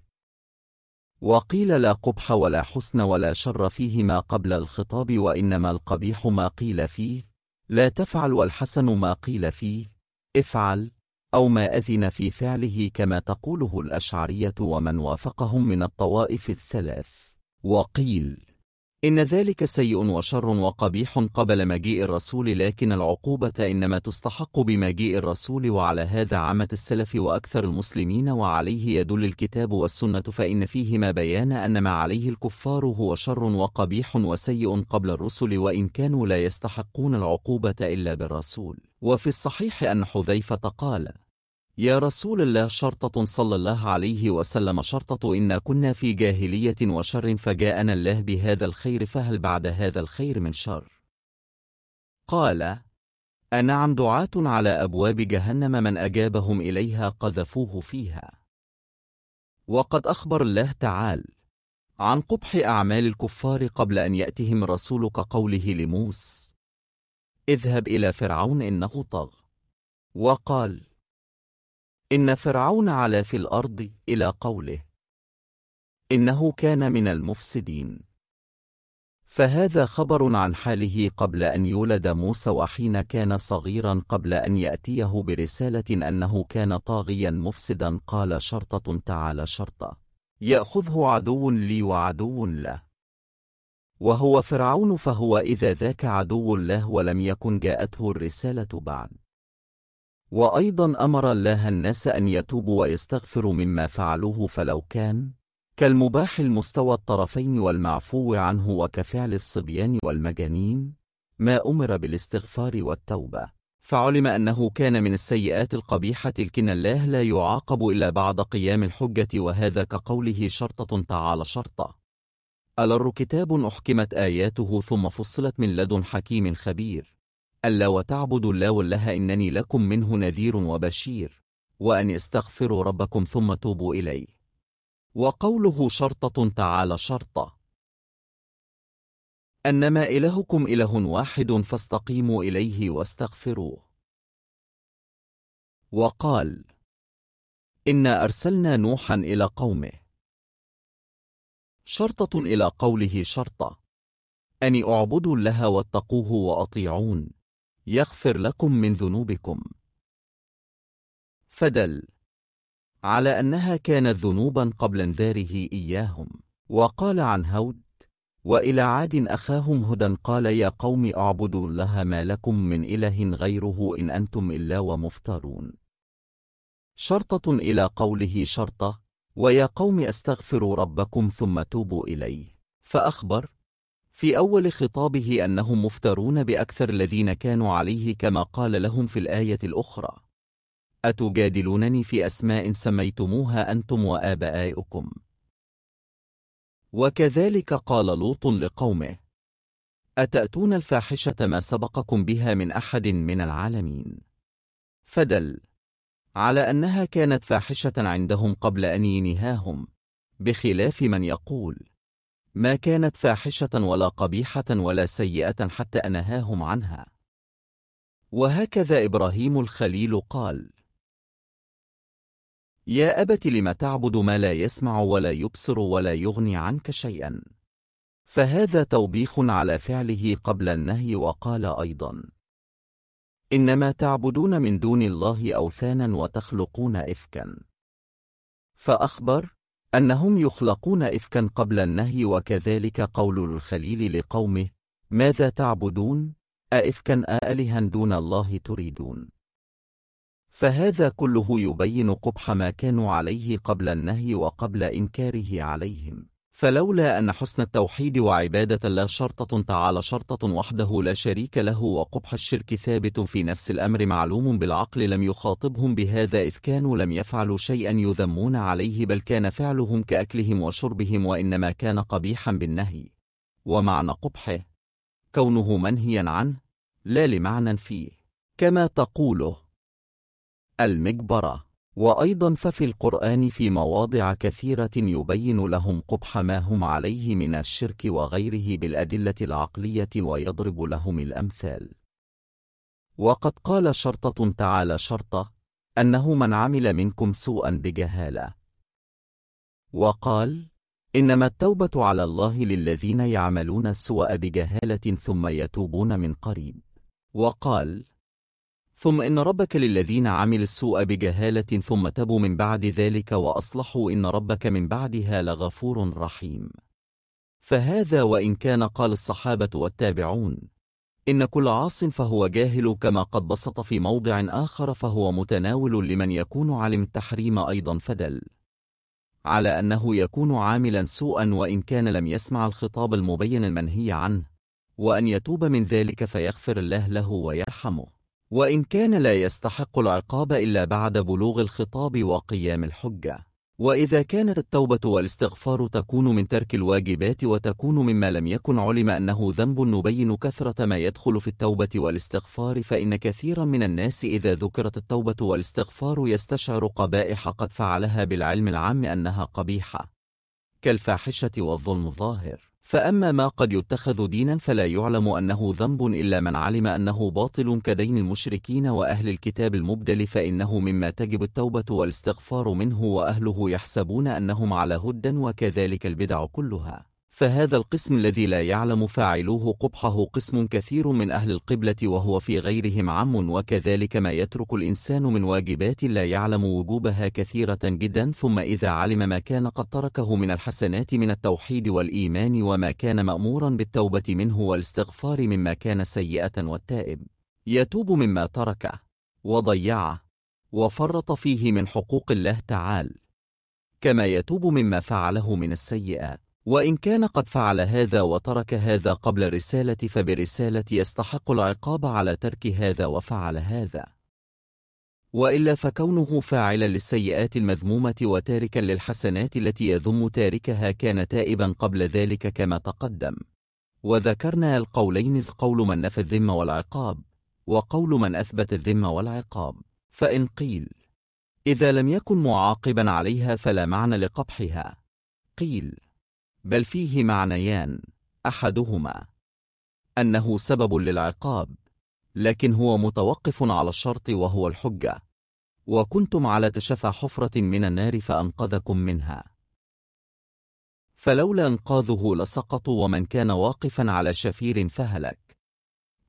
وقيل لا قبح ولا حسن ولا شر فيه ما قبل الخطاب وإنما القبيح ما قيل فيه. لا تفعل والحسن ما قيل فيه. افعل. أو ما أذن في فعله كما تقوله الأشعرية ومن وافقهم من الطوائف الثلاث. وقيل إن ذلك سيء وشر وقبيح قبل مجيء الرسول لكن العقوبة إنما تستحق بمجيء الرسول وعلى هذا عامة السلف وأكثر المسلمين وعليه يدل الكتاب والسنة فإن فيهما بيان أن ما عليه الكفار هو شر وقبيح وسيء قبل الرسل وإن كانوا لا يستحقون العقوبة إلا بالرسول. وفي الصحيح أن حذيفة قال يا رسول الله شرطة صلى الله عليه وسلم شرطة إنا كنا في جاهلية وشر فجاءنا الله بهذا الخير فهل بعد هذا الخير من شر؟ قال أنعم دعاة على أبواب جهنم من أجابهم إليها قذفوه فيها. وقد أخبر الله تعالى عن قبح أعمال الكفار قبل أن يأتهم رسول كقوله لموس اذهب إلى فرعون إنه طغ وقال إن فرعون علا في الأرض إلى قوله. إنه كان من المفسدين. فهذا خبر عن حاله قبل أن يولد موسى وحين كان صغيرا قبل أن يأتيه برسالة أنه كان طاغيا مفسدا قال شرطة تعالى شرطة. يأخذه عدو لي وعدو له. وهو فرعون فهو إذا ذاك عدو له ولم يكن جاءته الرسالة بعد. وأيضا أمر الله الناس أن يتوبوا ويستغفروا مما فعلوه فلو كان كالمباح المستوى الطرفين والمعفو عنه وكفعل الصبيان والمجانين. ما أمر بالاستغفار والتوبة. فعلم أنه كان من السيئات القبيحة لكن الله لا يعاقب إلا بعد قيام الحجة وهذا كقوله شرطة تعالى شرطة. ألر كتاب أحكمت آياته ثم فصلت من لدن حكيم خبير. ألا وتعبدوا الله والله إنني لكم منه نذير وبشير وأن استغفروا ربكم ثم توبوا إليه. وقوله شرطة تعالى شرطة. أنما إلهكم إله واحد فاستقيموا إليه واستغفروه. وقال إنا أرسلنا نوحا إلى قومه. شرطة إلى قوله شرطة أن اعبدوا الله واتقوه وأطيعون. يغفر لكم من ذنوبكم. فدل على أنها كانت ذنوبا قبل انذاره إياهم. وقال عن هود وإلى عاد أخاهم هدى قال يا قوم اعبدوا الله ما لكم من إله غيره إن أنتم إلا ومفترون. شرطة إلى قوله شرطة ويا قوم استغفروا ربكم ثم توبوا إليه. فأخبر في أول خطابه أنهم مفترون بأكثر الذين كانوا عليه كما قال لهم في الآية الأخرى. أتجادلونني في أسماء سميتموها أنتم وآبائكم وكذلك قال لوط لقومه. أتأتون الفاحشة ما سبقكم بها من أحد من العالمين؟ فدل على أنها كانت فاحشة عندهم قبل أن ينهاهم بخلاف من يقول ما كانت فاحشة ولا قبيحة ولا سيئة حتى أنهاهم عنها. وهكذا إبراهيم الخليل قال يا أبت لم تعبد ما لا يسمع ولا يبصر ولا يغني عنك شيئا؟ فهذا توبيخ على فعله قبل النهي وقال أيضا إنما تعبدون من دون الله أوثانا وتخلقون إفكا. فأخبر أنهم يخلقون إفكا قبل النهي وكذلك قول الخليل لقومه ماذا تعبدون؟ أئفكا آلها دون الله تريدون. فهذا كله يبين قبح ما كانوا عليه قبل النهي وقبل إنكاره عليهم. فلولا أن حسن التوحيد وعبادة الله شرطة تعالى شرطة وحده لا شريك له وقبح الشرك ثابت في نفس الأمر معلوم بالعقل لم يخاطبهم بهذا إذ كانوا لم يفعلوا شيئا يذمون عليه بل كان فعلهم كأكلهم وشربهم وإنما كان قبيحا بالنهي. ومعنى قبحه. كونه منهيا عنه. لا لمعنى فيه. كما تقوله. المجبرة. وأيضا ففي القرآن في مواضع كثيرة يبين لهم قبح ما هم عليه من الشرك وغيره بالأدلة العقلية ويضرب لهم الأمثال. وقد قال شرطة تعالى شرطة أنه من عمل منكم سوءا بجهالة. وقال إنما التوبة على الله للذين يعملون السوء بجهالة ثم يتوبون من قريب. وقال ثم إن ربك للذين عمل السوء بجهالة ثم تبوا من بعد ذلك وأصلحوا إن ربك من بعدها لغفور رحيم. فهذا وإن كان قال الصحابة والتابعون. إن كل عاص فهو جاهل كما قد بسط في موضع آخر فهو متناول لمن يكون علم التحريم أيضا فدل. على أنه يكون عاملا سوءا وإن كان لم يسمع الخطاب المبين المنهي عنه. وأن يتوب من ذلك فيغفر الله له ويرحمه. وإن كان لا يستحق العقاب إلا بعد بلوغ الخطاب وقيام الحجة. وإذا كانت التوبة والاستغفار تكون من ترك الواجبات وتكون مما لم يكن علم أنه ذنب نبين كثرة ما يدخل في التوبة والاستغفار فإن كثيرا من الناس إذا ذكرت التوبة والاستغفار يستشعر قبائح قد فعلها بالعلم العام أنها قبيحة كالفاحشة والظلم ظاهر فأما ما قد يتخذ دينا فلا يعلم أنه ذنب إلا من علم أنه باطل كدين المشركين وأهل الكتاب المبدل فإنه مما تجب التوبة والاستغفار منه وأهله يحسبون أنهم على هدى وكذلك البدع كلها. فهذا القسم الذي لا يعلم فاعلوه قبحه قسم كثير من أهل القبلة وهو في غيرهم عم وكذلك ما يترك الإنسان من واجبات لا يعلم وجوبها كثيرة جدا. ثم إذا علم ما كان قد تركه من الحسنات من التوحيد والإيمان وما كان مأمورا بالتوبة منه والاستغفار مما كان سيئة والتائب. يتوب مما تركه وضيعه وفرط فيه من حقوق الله تعالى كما يتوب مما فعله من السيئات. وإن كان قد فعل هذا وترك هذا قبل الرسالة فبرسالة يستحق العقاب على ترك هذا وفعل هذا. وإلا فكونه فاعلا للسيئات المذمومة وتاركا للحسنات التي يذم تاركها كان تائبا قبل ذلك كما تقدم. وذكرنا القولين إذ قول من نفى الذم والعقاب وقول من أثبت الذم والعقاب. فإن قيل إذا لم يكن معاقبا عليها فلا معنى لقبحها. قيل بل فيه معنيان أحدهما. أنه سبب للعقاب لكن هو متوقف على الشرط وهو الحجة. وكنتم على تشفى حفرة من النار فأنقذكم منها. فلولا أنقاذه لسقطوا ومن كان واقفا على شفير فهلك.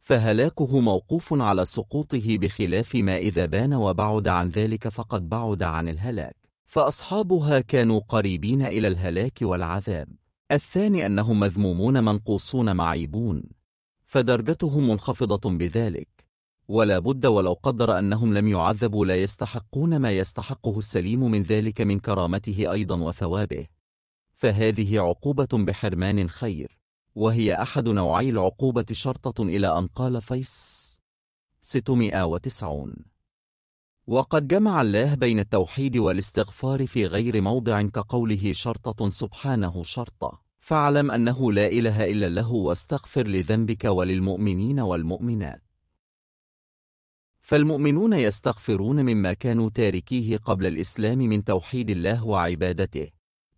فهلاكه موقوف على سقوطه بخلاف ما إذا بان وبعد عن ذلك فقد بعد عن الهلاك. فأصحابها كانوا قريبين إلى الهلاك والعذاب. الثاني أنهم مذمومون منقوصون معيبون فدرجتهم منخفضة بذلك ولا بد ولو قدر أنهم لم يعذبوا لا يستحقون ما يستحقه السليم من ذلك من كرامته أيضا وثوابه. فهذه عقوبة بحرمان خير وهي أحد نوعي العقوبة شرطة إلى أن قال فيس 690 وقد جمع الله بين التوحيد والاستغفار في غير موضع كقوله شرطة سبحانه شرطة. فاعلم أنه لا إله إلا له واستغفر لذنبك وللمؤمنين والمؤمنات. فالمؤمنون يستغفرون مما كانوا تاركيه قبل الإسلام من توحيد الله وعبادته.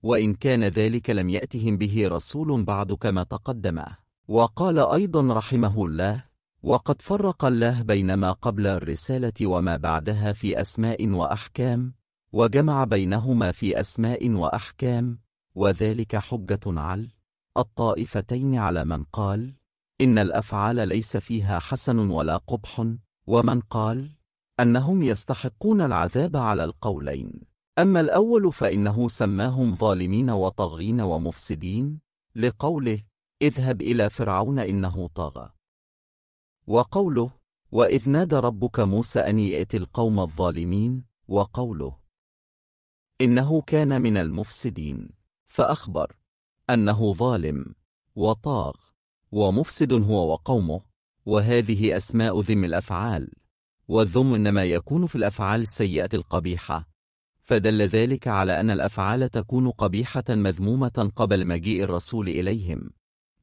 وإن كان ذلك لم يأتهم به رسول بعد كما تقدم. وقال أيضا رحمه الله وقد فرق الله بين ما قبل الرسالة وما بعدها في أسماء وأحكام وجمع بينهما في أسماء وأحكام وذلك حجة على الطائفتين على من قال إن الأفعال ليس فيها حسن ولا قبح ومن قال أنهم يستحقون العذاب على القولين. أما الأول فإنه سماهم ظالمين وطغين ومفسدين لقوله اذهب إلى فرعون إنه طغى وقوله وإذ نادى ربك موسى أن يأتي القوم الظالمين وقوله إنه كان من المفسدين فأخبر أنه ظالم وطاغ ومفسد هو وقومه وهذه أسماء ذم الأفعال والذم إنما يكون في الأفعال السيئة القبيحة. فدل ذلك على أن الأفعال تكون قبيحة مذمومة قبل مجيء الرسول إليهم.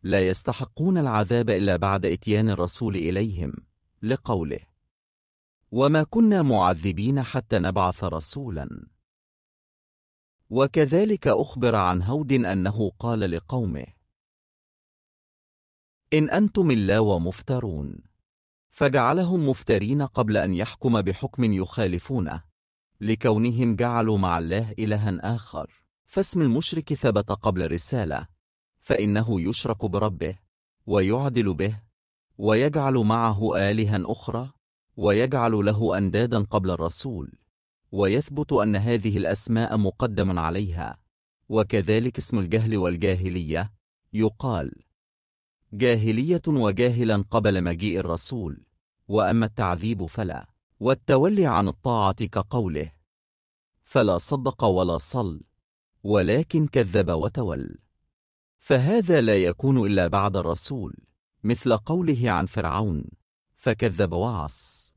لا يستحقون العذاب إلا بعد إتيان الرسول إليهم لقوله وما كنا معذبين حتى نبعث رسولا وكذلك أخبر عن هود أنه قال لقومه إن أنتم إلا ومفترون فجعلهم مفترين قبل أن يحكم بحكم يخالفونه لكونهم جعلوا مع الله إلها آخر. فاسم المشرك ثبت قبل الرسالة فإنه يشرك بربه ويعدل به ويجعل معه آلها أخرى ويجعل له أندادا قبل الرسول ويثبت أن هذه الأسماء مقدم عليها. وكذلك اسم الجهل والجاهلية يقال جاهلية وجاهلا قبل مجيء الرسول وأما التعذيب فلا والتولي عن الطاعة كقوله فلا صدق ولا صل ولكن كذب وتول. فهذا لا يكون إلا بعد الرسول مثل قوله عن فرعون فكذب وعص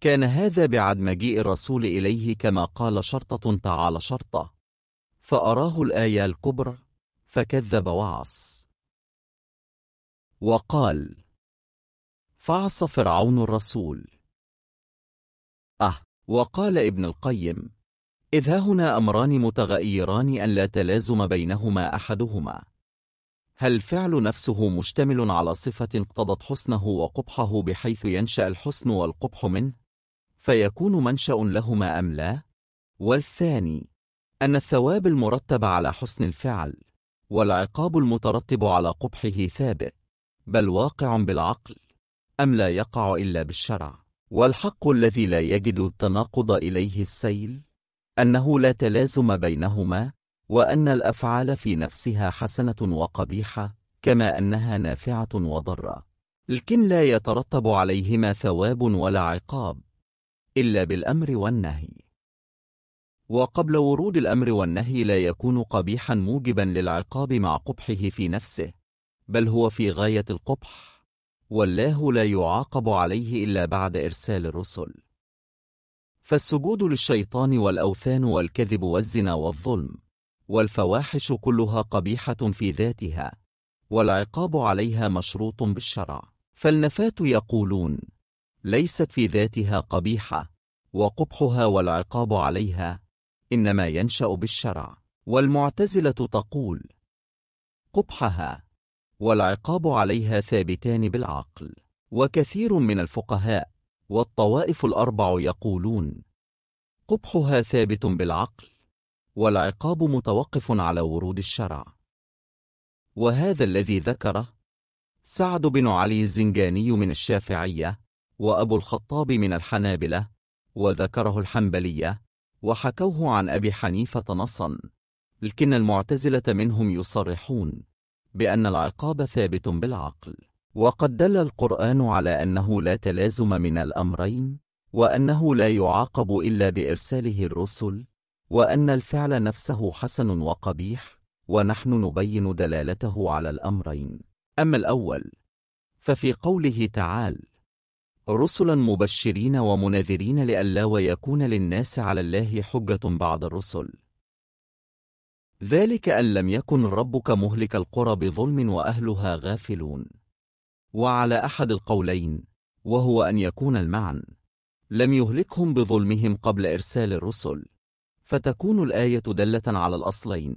كان هذا بعد مجيء الرسول إليه كما قال شرطة تعالى شرطة فأراه الآية الكبرى فكذب وعص وقال فعص فرعون الرسول. أه وقال ابن القيم إذ هنا أمران متغيران أن لا تلازم بينهما أحدهما. هل فعل نفسه مشتمل على صفة اقتضت حسنه وقبحه بحيث ينشأ الحسن والقبح منه؟ فيكون منشأ لهما أم لا؟ والثاني أن الثواب المرتب على حسن الفعل والعقاب المترتب على قبحه ثابت بل واقع بالعقل أم لا يقع إلا بالشرع؟ والحق الذي لا يجد التناقض إليه السيل؟ أنه لا تلازم بينهما وأن الأفعال في نفسها حسنة وقبيحة كما أنها نافعة وضرة. لكن لا يترتب عليهما ثواب ولا عقاب إلا بالأمر والنهي. وقبل ورود الأمر والنهي لا يكون قبيحا موجبا للعقاب مع قبحه في نفسه بل هو في غاية القبح والله لا يعاقب عليه إلا بعد إرسال الرسل. فالسجود للشيطان والأوثان والكذب والزنا والظلم والفواحش كلها قبيحة في ذاتها والعقاب عليها مشروط بالشرع. فالنفاة يقولون ليست في ذاتها قبيحة وقبحها والعقاب عليها إنما ينشأ بالشرع. والمعتزلة تقول قبحها والعقاب عليها ثابتان بالعقل وكثير من الفقهاء والطوائف الأربع يقولون قبحها ثابت بالعقل والعقاب متوقف على ورود الشرع. وهذا الذي ذكره سعد بن علي الزنجاني من الشافعية وأبو الخطاب من الحنابلة وذكره الحنبلية وحكوه عن أبي حنيفة نصا. لكن المعتزلة منهم يصرحون بأن العقاب ثابت بالعقل. وقد دل القرآن على أنه لا تلازم من الأمرين وأنه لا يعاقب إلا بإرساله الرسل وأن الفعل نفسه حسن وقبيح ونحن نبين دلالته على الأمرين. أما الأول ففي قوله تعالى رسلا مبشرين ومنذرين لئلا ويكون للناس على الله حجة بعد الرسل. ذلك أن لم يكن ربك مهلك القرى بظلم وأهلها غافلون. وعلى أحد القولين وهو أن يكون المعن. لم يهلكهم بظلمهم قبل إرسال الرسل. فتكون الآية دلة على الأصلين.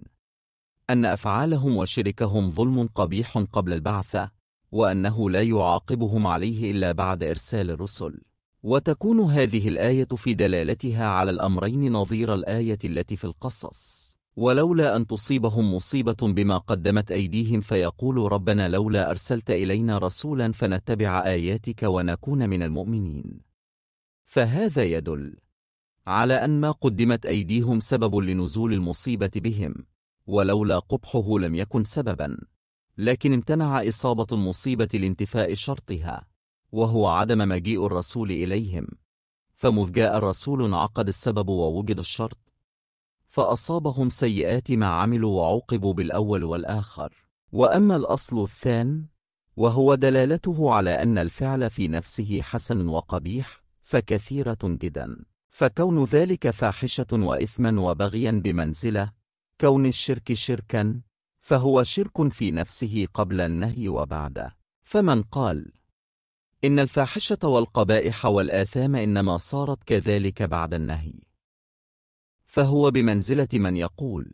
أن أفعالهم وشركهم ظلم قبيح قبل البعثة وأنه لا يعاقبهم عليه إلا بعد إرسال الرسل. وتكون هذه الآية في دلالتها على الأمرين نظير الآية التي في القصص. ولولا أن تصيبهم مصيبة بما قدمت أيديهم فيقول ربنا لولا أرسلت إلينا رسولا فنتبع آياتك ونكون من المؤمنين. فهذا يدل على أن ما قدمت أيديهم سبب لنزول المصيبة بهم ولولا قبحه لم يكن سببا. لكن امتنع إصابة المصيبة لانتفاء شرطها وهو عدم مجيء الرسول إليهم. فمذ جاء الرسول عقد السبب ووجد الشرط. فأصابهم سيئات ما عملوا وعوقبوا بالأول والآخر. وأما الأصل الثان وهو دلالته على أن الفعل في نفسه حسن وقبيح فكثيرة جدا. فكون ذلك فاحشة وإثما وبغيا بمنزلة كون الشرك شركا فهو شرك في نفسه قبل النهي وبعده. فمن قال إن الفاحشة والقبائح والآثام إنما صارت كذلك بعد النهي. فهو بمنزلة من يقول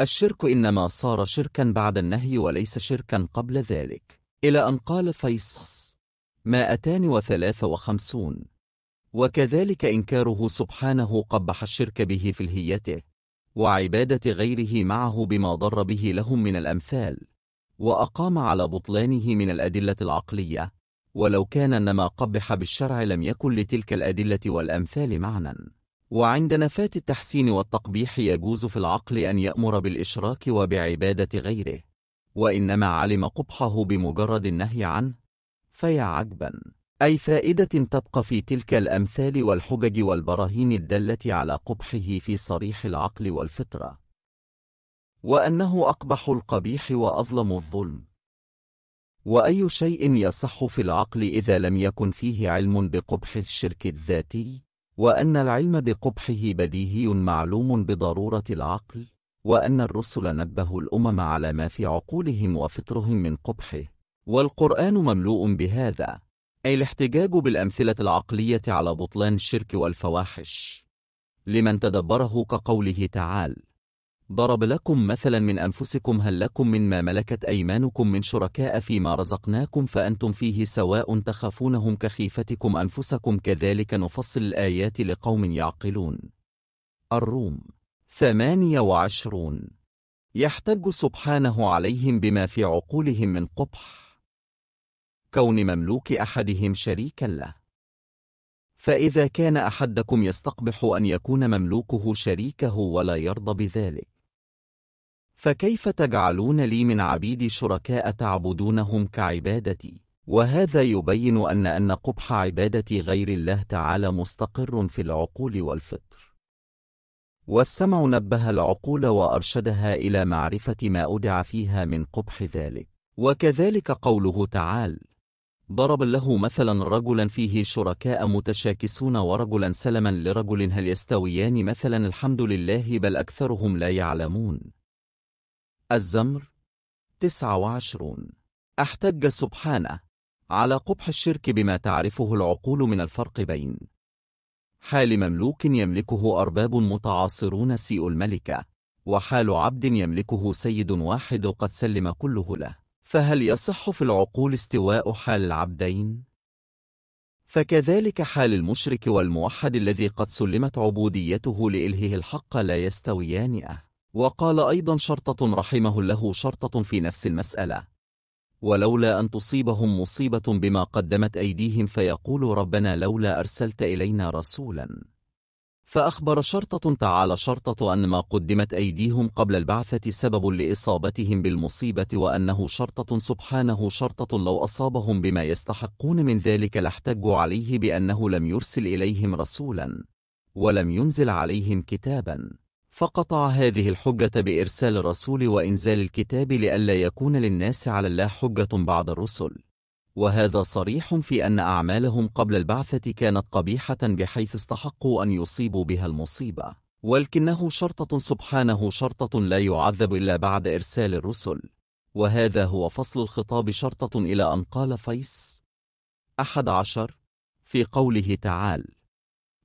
الشرك إنما صار شركا بعد النهي وليس شركا قبل ذلك. إلى أن قال فيصص مائتان وثلاث وخمسون. وكذلك إنكاره سبحانه قبح الشرك به في الهيته وعبادة غيره معه بما ضر به لهم من الأمثال وأقام على بطلانه من الأدلة العقلية. ولو كان ما قبح بالشرع لم يكن لتلك الأدلة والأمثال معنى وعند نفاة التحسين والتقبيح يجوز في العقل أن يأمر بالإشراك وبعبادة غيره وإنما علم قبحه بمجرد النهي عنه فيا عجبا. أي فائدة تبقى في تلك الأمثال والحجج والبراهين الدالة على قبحه في صريح العقل والفطرة. وأنه أقبح القبيح وأظلم الظلم. وأي شيء يصح في العقل إذا لم يكن فيه علم بقبح الشرك الذاتي؟ وأن العلم بقبحه بديهي معلوم بضرورة العقل وأن الرسل نبهوا الأمم على ما في عقولهم وفطرهم من قبحه. والقرآن مملوء بهذا أي الاحتجاج بالأمثلة العقلية على بطلان الشرك والفواحش. لمن تدبره كقوله تعالى ضرب لكم مثلا من أنفسكم هل لكم مما ملكت أيمانكم من شركاء فيما رزقناكم فأنتم فيه سواء تخافونهم كخيفتكم أنفسكم كذلك نفصل الآيات لقوم يعقلون. الروم ثمانية وعشرون. يحتج سبحانه عليهم بما في عقولهم من قبح. كون مملوك أحدهم شريكا له. فإذا كان أحدكم يستقبح أن يكون مملوكه شريكه ولا يرضى بذلك. فكيف تجعلون لي من عبيدي شركاء تعبدونهم كعبادتي؟ وهذا يبين أن أن قبح عبادة غير الله تعالى مستقر في العقول والفطر. والسمع نبه العقول وأرشدها إلى معرفة ما أودع فيها من قبح ذلك. وكذلك قوله تعالى ضرب له مثلا رجلا فيه شركاء متشاكسون ورجلا سلما لرجل هل يستويان؟ مثلا الحمد لله بل أكثرهم لا يعلمون. الزمر تسعة وعشرون. احتج سبحانه على قبح الشرك بما تعرفه العقول من الفرق بين. حال مملوك يملكه أرباب متعاصرون سيء الملكة وحال عبد يملكه سيد واحد قد سلم كله له. فهل يصح في العقول استواء حال العبدين؟ فكذلك حال المشرك والموحد الذي قد سلمت عبوديته لإلهه الحق لا يستويان. أه وقال أيضا شرطة رحمه له شرطة في نفس المسألة. ولولا أن تصيبهم مصيبة بما قدمت أيديهم فيقول ربنا لولا أرسلت إلينا رسولا. فأخبر شرطة تعالى شرطة أن ما قدمت أيديهم قبل البعثة سبب لإصابتهم بالمصيبة وأنه شرطة سبحانه شرطة لو أصابهم بما يستحقون من ذلك لاحتجوا عليه بأنه لم يرسل إليهم رسولا. ولم ينزل عليهم كتابا. فقطع هذه الحجة بإرسال الرسول وإنزال الكتاب لئلا يكون للناس على الله حجة بعد الرسل. وهذا صريح في أن أعمالهم قبل البعثة كانت قبيحة بحيث استحقوا أن يصيبوا بها المصيبة. ولكنه شرطة سبحانه شرطة لا يعذب إلا بعد إرسال الرسل. وهذا هو فصل الخطاب شرطة إلى أن قال فيس أحد عشر في قوله تعالى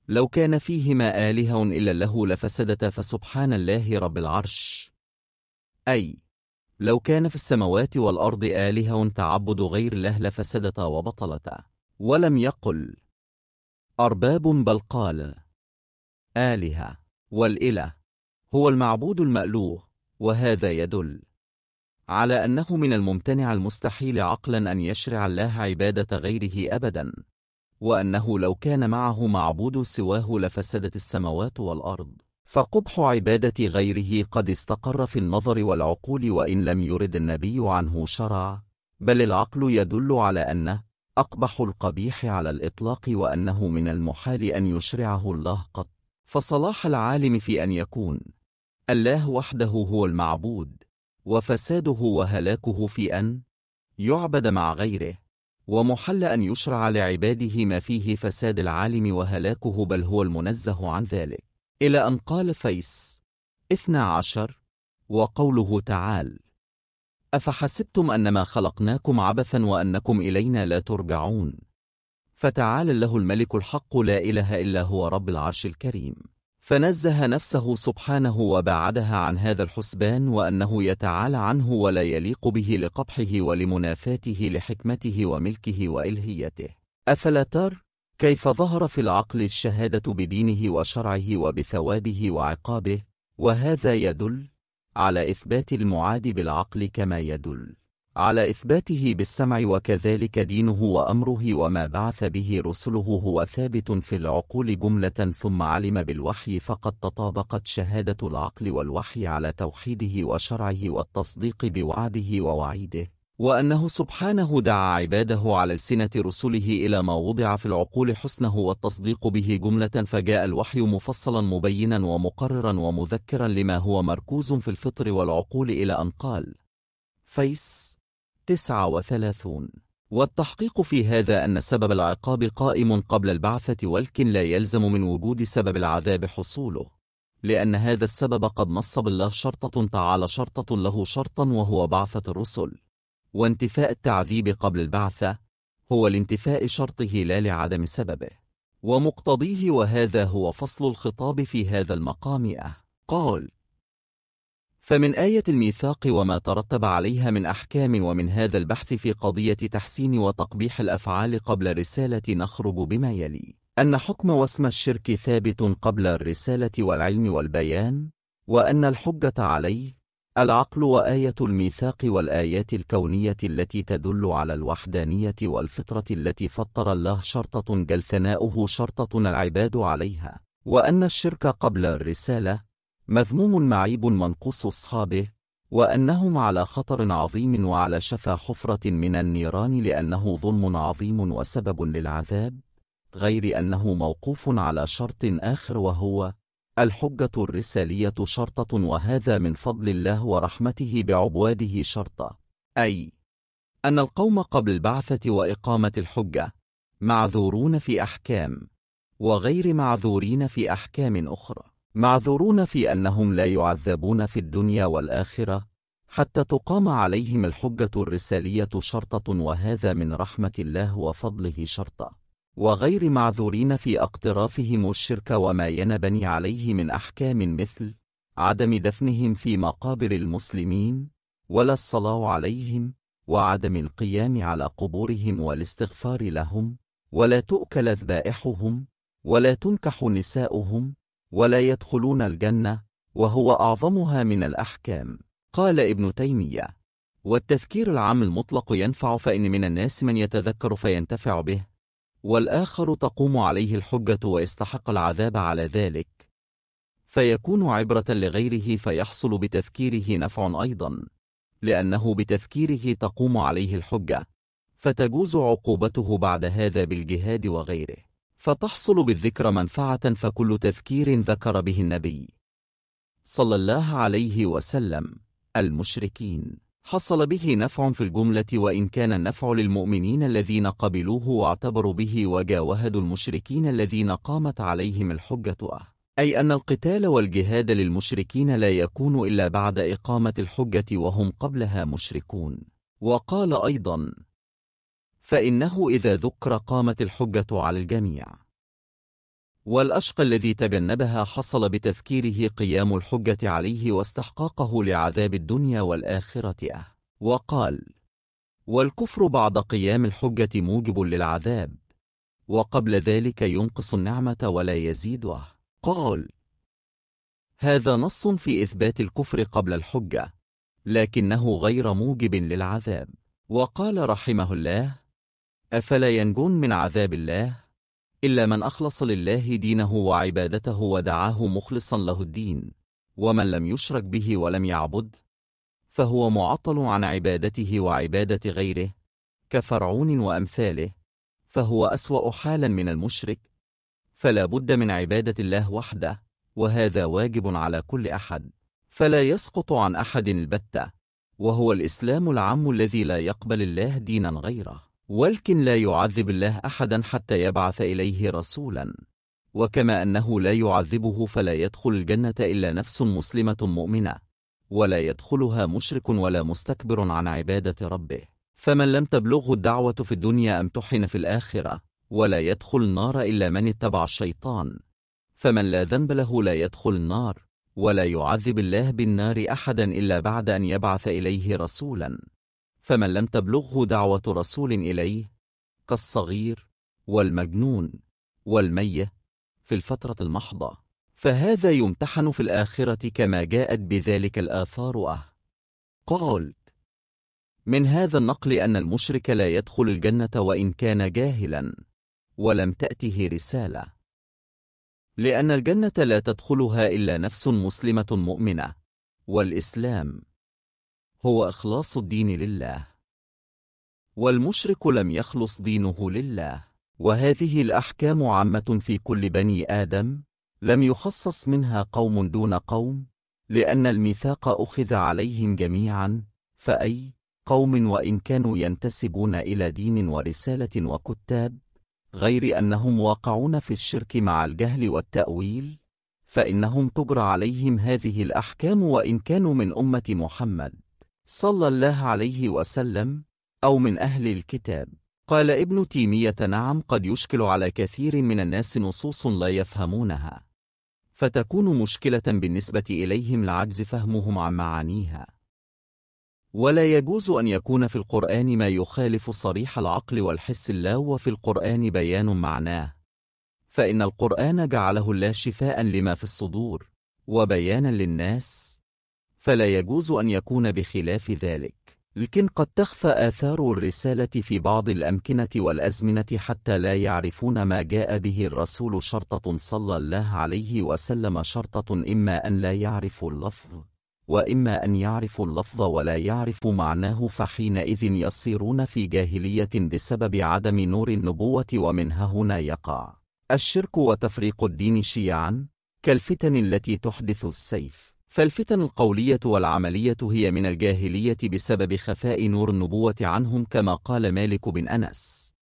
لو كان فيهما آلهة إلا له لفسدتا فسبحان الله رب العرش. أي لو كان في السماوات والأرض آلهة تعبد غير الله لفسدتا وبطلتا. ولم يقل. أرباب بل قال. آلهة. والإله. هو المعبود المألوه. وهذا يدل على أنه من الممتنع المستحيل عقلا أن يشرع الله عبادة غيره أبدا. وأنه لو كان معه معبود سواه لفسدت السماوات والأرض. فقبح عبادة غيره قد استقر في النظر والعقول وإن لم يرد النبي عنه شرع. بل العقل يدل على أنه أقبح القبيح على الإطلاق وأنه من المحال أن يشرعه الله قط. فصلاح العالم في أن يكون الله وحده هو المعبود وفساده وهلاكه في أن يعبد مع غيره. ومحل أن يشرع لعباده ما فيه فساد العالم وهلاكه بل هو المنزه عن ذلك. إلى أن قال فيس اثنى عشر وقوله تعالى أفحسبتم أنما خلقناكم عبثا وأنكم إلينا لا ترجعون. فتعالى له الملك الحق لا إله إلا هو رب العرش الكريم. فنزه نفسه سبحانه وبعدها عن هذا الحسبان وأنه يتعالى عنه ولا يليق به لقبحه ولمنافاته لحكمته وملكه وإلهيته. أفلا تر كيف ظهر في العقل الشهادة بدينه وشرعه وبثوابه وعقابه؟ وهذا يدل على إثبات المعاد بالعقل كما يدل. على إثباته بالسمع وكذلك دينه وأمره وما بعث به رسله هو ثابت في العقول جملة ثم علم بالوحي فقد تطابقت شهادة العقل والوحي على توحيده وشرعه والتصديق بوعده ووعيده. وأنه سبحانه دعا عباده على ألسنة رسله إلى ما وضع في العقول حسنه والتصديق به جملة فجاء الوحي مفصلا مبينا ومقررا ومذكرا لما هو مركوز في الفطر والعقول إلى أن قال فيس تسعة وثلاثون. والتحقيق في هذا أن سبب العقاب قائم قبل البعثة ولكن لا يلزم من وجود سبب العذاب حصوله. لأن هذا السبب قد نص بالله شرطة تعالى شرطة له شرطا وهو بعثة الرسل. وانتفاء التعذيب قبل البعثة هو لانتفاء شرطه لا لعدم سببه. ومقتضيه وهذا هو فصل الخطاب في هذا المقام. قال فمن آية الميثاق وما ترتب عليها من أحكام ومن هذا البحث في قضية تحسين وتقبيح الأفعال قبل الرسالة نخرج بما يلي. أن حكم واسم الشرك ثابت قبل الرسالة والعلم والبيان وأن الحجة عليه العقل وآية الميثاق والآيات الكونية التي تدل على الوحدانية والفطرة التي فطر الله شرطة جل ثناؤه شرطة العباد عليها وأن الشرك قبل الرسالة مذموم معيب منقوص أصحابه وأنهم على خطر عظيم وعلى شفا حفرة من النيران لأنه ظلم عظيم وسبب للعذاب غير أنه موقوف على شرط آخر وهو الحجة الرسالية شرطة وهذا من فضل الله ورحمته بعبواده شرطة. أي أن القوم قبل البعثة وإقامة الحجة معذورون في أحكام وغير معذورين في أحكام أخرى. معذورون في أنهم لا يعذبون في الدنيا والآخرة حتى تقام عليهم الحجة الرسالية شرطة وهذا من رحمة الله وفضله شرطة. وغير معذورين في اقترافهم الشرك وما ينبني عليه من أحكام مثل عدم دفنهم في مقابر المسلمين ولا الصلاة عليهم وعدم القيام على قبورهم والاستغفار لهم ولا تؤكل ذبائحهم ولا تنكح نساؤهم ولا يدخلون الجنة وهو أعظمها من الأحكام. قال ابن تيمية والتذكير العام المطلق ينفع فإن من الناس من يتذكر فينتفع به. والآخر تقوم عليه الحجة ويستحق العذاب على ذلك. فيكون عبرة لغيره فيحصل بتذكيره نفع أيضا. لأنه بتذكيره تقوم عليه الحجة. فتجوز عقوبته بعد هذا بالجهاد وغيره. فتحصل بالذكر منفعة فكل تذكير ذكر به النبي. صلى الله عليه وسلم. المشركين. حصل به نفع في الجملة وإن كان النفع للمؤمنين الذين قبلوه واعتبروا به وجاوهدوا المشركين الذين قامت عليهم الحجة. أي أن القتال والجهاد للمشركين لا يكون إلا بعد إقامة الحجة وهم قبلها مشركون. وقال أيضا فإنه إذا ذكر قامت الحجة على الجميع. والأشقى الذي تجنبها حصل بتذكيره قيام الحجة عليه واستحقاقه لعذاب الدنيا والآخرة. أه وقال والكفر بعد قيام الحجة موجب للعذاب وقبل ذلك ينقص النعمة ولا يزيده. قال هذا نص في إثبات الكفر قبل الحجة لكنه غير موجب للعذاب. وقال رحمه الله أفلا ينجون من عذاب الله؟ إلا من أخلص لله دينه وعبادته ودعاه مخلصا له الدين ومن لم يشرك به ولم يعبد فهو معطل عن عبادته وعبادة غيره كفرعون وأمثاله فهو أسوأ حالا من المشرك فلا بد من عبادة الله وحده وهذا واجب على كل أحد فلا يسقط عن أحد البتة وهو الإسلام العام الذي لا يقبل الله دينا غيره. ولكن لا يعذب الله أحدا حتى يبعث إليه رسولا. وكما أنه لا يعذبه فلا يدخل الجنة إلا نفس مسلمة مؤمنة. ولا يدخلها مشرك ولا مستكبر عن عبادة ربه. فمن لم تبلغه الدعوة في الدنيا امتحن في الآخرة ولا يدخل النار إلا من اتبع الشيطان. فمن لا ذنب له لا يدخل النار ولا يعذب الله بالنار أحدا إلا بعد أن يبعث إليه رسولا. فمن لم تبلغه دعوة رسول إليه كالصغير والمجنون والمية في الفترة المحضة فهذا يمتحن في الآخرة كما جاءت بذلك الآثار. أه قال من هذا النقل أن المشرك لا يدخل الجنة وإن كان جاهلا ولم تأته رسالة لأن الجنة لا تدخلها إلا نفس مسلمة مؤمنة والإسلام هو إخلاص الدين لله. والمشرك لم يخلص دينه لله. وهذه الأحكام عامة في كل بني آدم. لم يخصص منها قوم دون قوم. لأن الميثاق أخذ عليهم جميعا. فأي قوم وإن كانوا ينتسبون إلى دين ورسالة وكتاب. غير أنهم واقعون في الشرك مع الجهل والتأويل. فإنهم تجرى عليهم هذه الأحكام وإن كانوا من أمة محمد. صلى الله عليه وسلم أو من أهل الكتاب. قال ابن تيمية نعم قد يشكل على كثير من الناس نصوص لا يفهمونها. فتكون مشكلة بالنسبة إليهم لعجز فهمهم عن معانيها. ولا يجوز أن يكون في القرآن ما يخالف صريح العقل والحس الله وفي القرآن بيان معناه. فإن القرآن جعله الله شفاء لما في الصدور وبيانا للناس. فلا يجوز أن يكون بخلاف ذلك. لكن قد تخفى آثار الرسالة في بعض الأمكنة والأزمنة حتى لا يعرفون ما جاء به الرسول شرطة صلى الله عليه وسلم شرطة إما أن لا يعرفوا اللفظ وإما أن يعرفوا اللفظ ولا يعرفوا معناه فحينئذ يصيرون في جاهلية بسبب عدم نور النبوة ومنها هنا يقع. الشرك وتفريق الدين شيعا كالفتن التي تحدث السيف. فالفتن القولية والعملية هي من الجاهلية بسبب خفاء نور النبوة عنهم كما قال مالك بن أنس.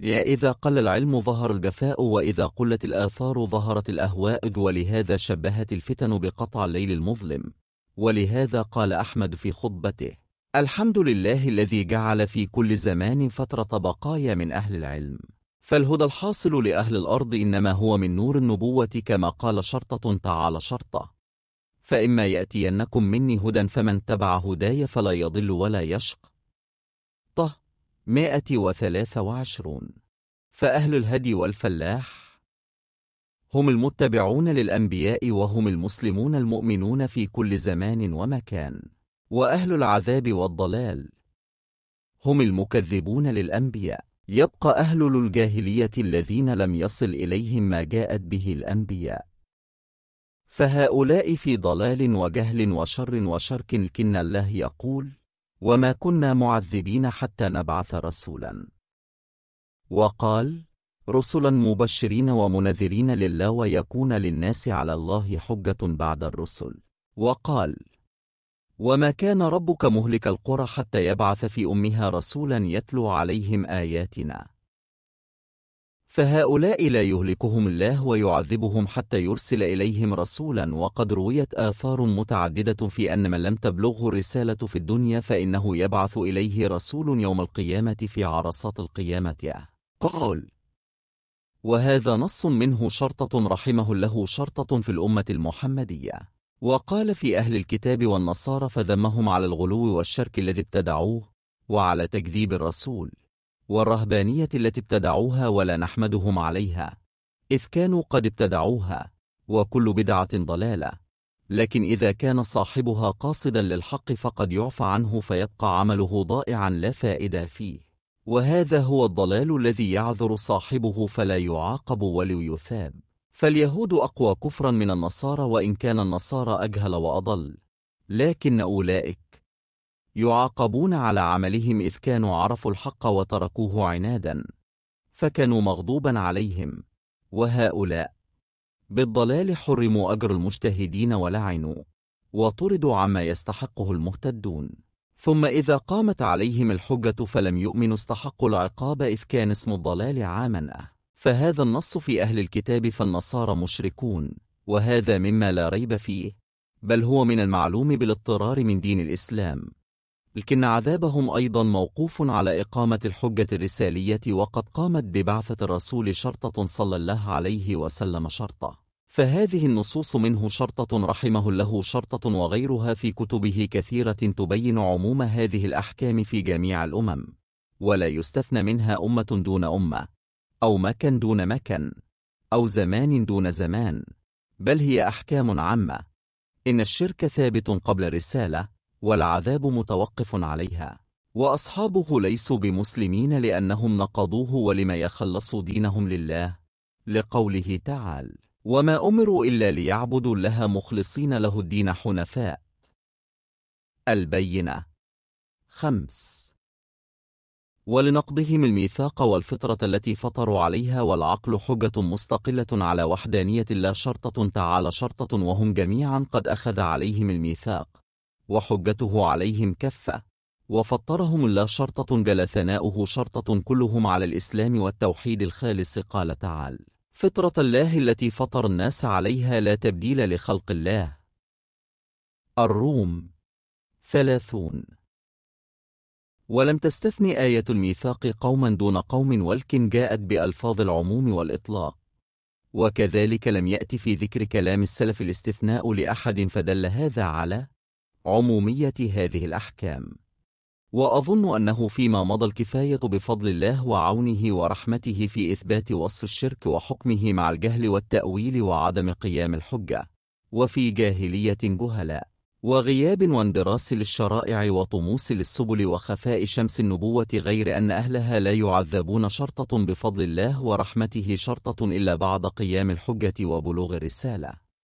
يا إذا قل العلم ظهر الجفاء وإذا قلت الآثار ظهرت الأهواء ولهذا شبهت الفتن بقطع الليل المظلم. ولهذا قال أحمد في خطبته الحمد لله الذي جعل في كل زمان فترة بقايا من أهل العلم. فالهدى الحاصل لأهل الأرض إنما هو من نور النبوة كما قال شرطة تعالى شرطة. فإما يأتينكم مني هدى فمن تبع هداي فلا يضل ولا يشق. طه مائة وثلاث وعشرون. فأهل الهدي والفلاح. هم المتبعون للأنبياء وهم المسلمون المؤمنون في كل زمان ومكان. وأهل العذاب والضلال. هم المكذبون للأنبياء. يبقى أهل الجاهلية الذين لم يصل إليهم ما جاءت به الأنبياء. فهؤلاء في ضلال وجهل وشر وشرك كن الله يقول وما كنا معذبين حتى نبعث رسولا. وقال رسلا مبشرين ومنذرين لله ويكون للناس على الله حجة بعد الرسل. وقال وما كان ربك مهلك القرى حتى يبعث في أمها رسولا يتلو عليهم آياتنا. فهؤلاء لا يهلكهم الله ويعذبهم حتى يرسل إليهم رسولا. وقد رويت آثار متعددة في أن من لم تبلغه الرسالة في الدنيا فإنه يبعث إليه رسول يوم القيامة في عرصات القيامة. قال وهذا نص منه شرطة رحمه له شرطة في الأمة المحمدية. وقال في أهل الكتاب والنصارى فذمهم على الغلو والشرك الذي ابتدعوه وعلى تكذيب الرسول. والرهبانية التي ابتدعوها ولا نحمدهم عليها. إذ كانوا قد ابتدعوها وكل بدعة ضلالة. لكن إذا كان صاحبها قاصدا للحق فقد يعفى عنه فيبقى عمله ضائعا لا فائدة فيه. وهذا هو الضلال الذي يعذر صاحبه فلا يعاقب وليثاب فاليهود أقوى كفرا من النصارى وإن كان النصارى أجهل وأضل. لكن أولئك يعاقبون على عملهم إذ كانوا عرفوا الحق وتركوه عنادا فكانوا مغضوبا عليهم. وهؤلاء بالضلال حرموا أجر المجتهدين ولعنوا وطردوا عما يستحقه المهتدون. ثم إذا قامت عليهم الحجة فلم يؤمنوا استحقوا العقاب إذ كان اسم الضلال عاما. فهذا النص في أهل الكتاب فالنصارى مشركون وهذا مما لا ريب فيه بل هو من المعلوم بالاضطرار من دين الإسلام. لكن عذابهم أيضا موقوف على إقامة الحجة الرسالية وقد قامت ببعثة الرسول شرطة صلى الله عليه وسلم شرطة. فهذه النصوص منه شرطة رحمه له شرطة وغيرها في كتبه كثيرة تبين عموم هذه الأحكام في جميع الأمم. ولا يستثنى منها أمة دون أمة أو مكان دون مكان أو زمان دون زمان. بل هي أحكام عامة. إن الشرك ثابت قبل الرسالة والعذاب متوقف عليها. وأصحابه ليسوا بمسلمين لأنهم نقضوه ولما يخلصوا دينهم لله. لقوله تعالى وما أمروا إلا ليعبدوا لها مخلصين له الدين حنفاء. البينة. خمس. ولنقضهم الميثاق والفطرة التي فطروا عليها والعقل حجة مستقلة على وحدانية الله شرطة تعالى شرطة وهم جميعا قد أخذ عليهم الميثاق. وحجته عليهم كفة. وفطرهم الله شرطة جل ثناؤه شرطة كلهم على الإسلام والتوحيد الخالص قال تعالى. فطرة الله التي فطر الناس عليها لا تبديل لخلق الله. الروم ثلاثون. ولم تستثني آية الميثاق قوما دون قوم ولكن جاءت بألفاظ العموم والإطلاق. وكذلك لم يأت في ذكر كلام السلف الاستثناء لأحد فدل هذا على عمومية هذه الأحكام. وأظن أنه فيما مضى الكفاية بفضل الله وعونه ورحمته في إثبات وصف الشرك وحكمه مع الجهل والتأويل وعدم قيام الحجة وفي جاهلية جهلاء وغياب واندراس للشرائع وطموس للسبل وخفاء شمس النبوة غير أن أهلها لا يعذبون شرطة بفضل الله ورحمته شرطة إلا بعد قيام الحجة وبلوغ الرسالة.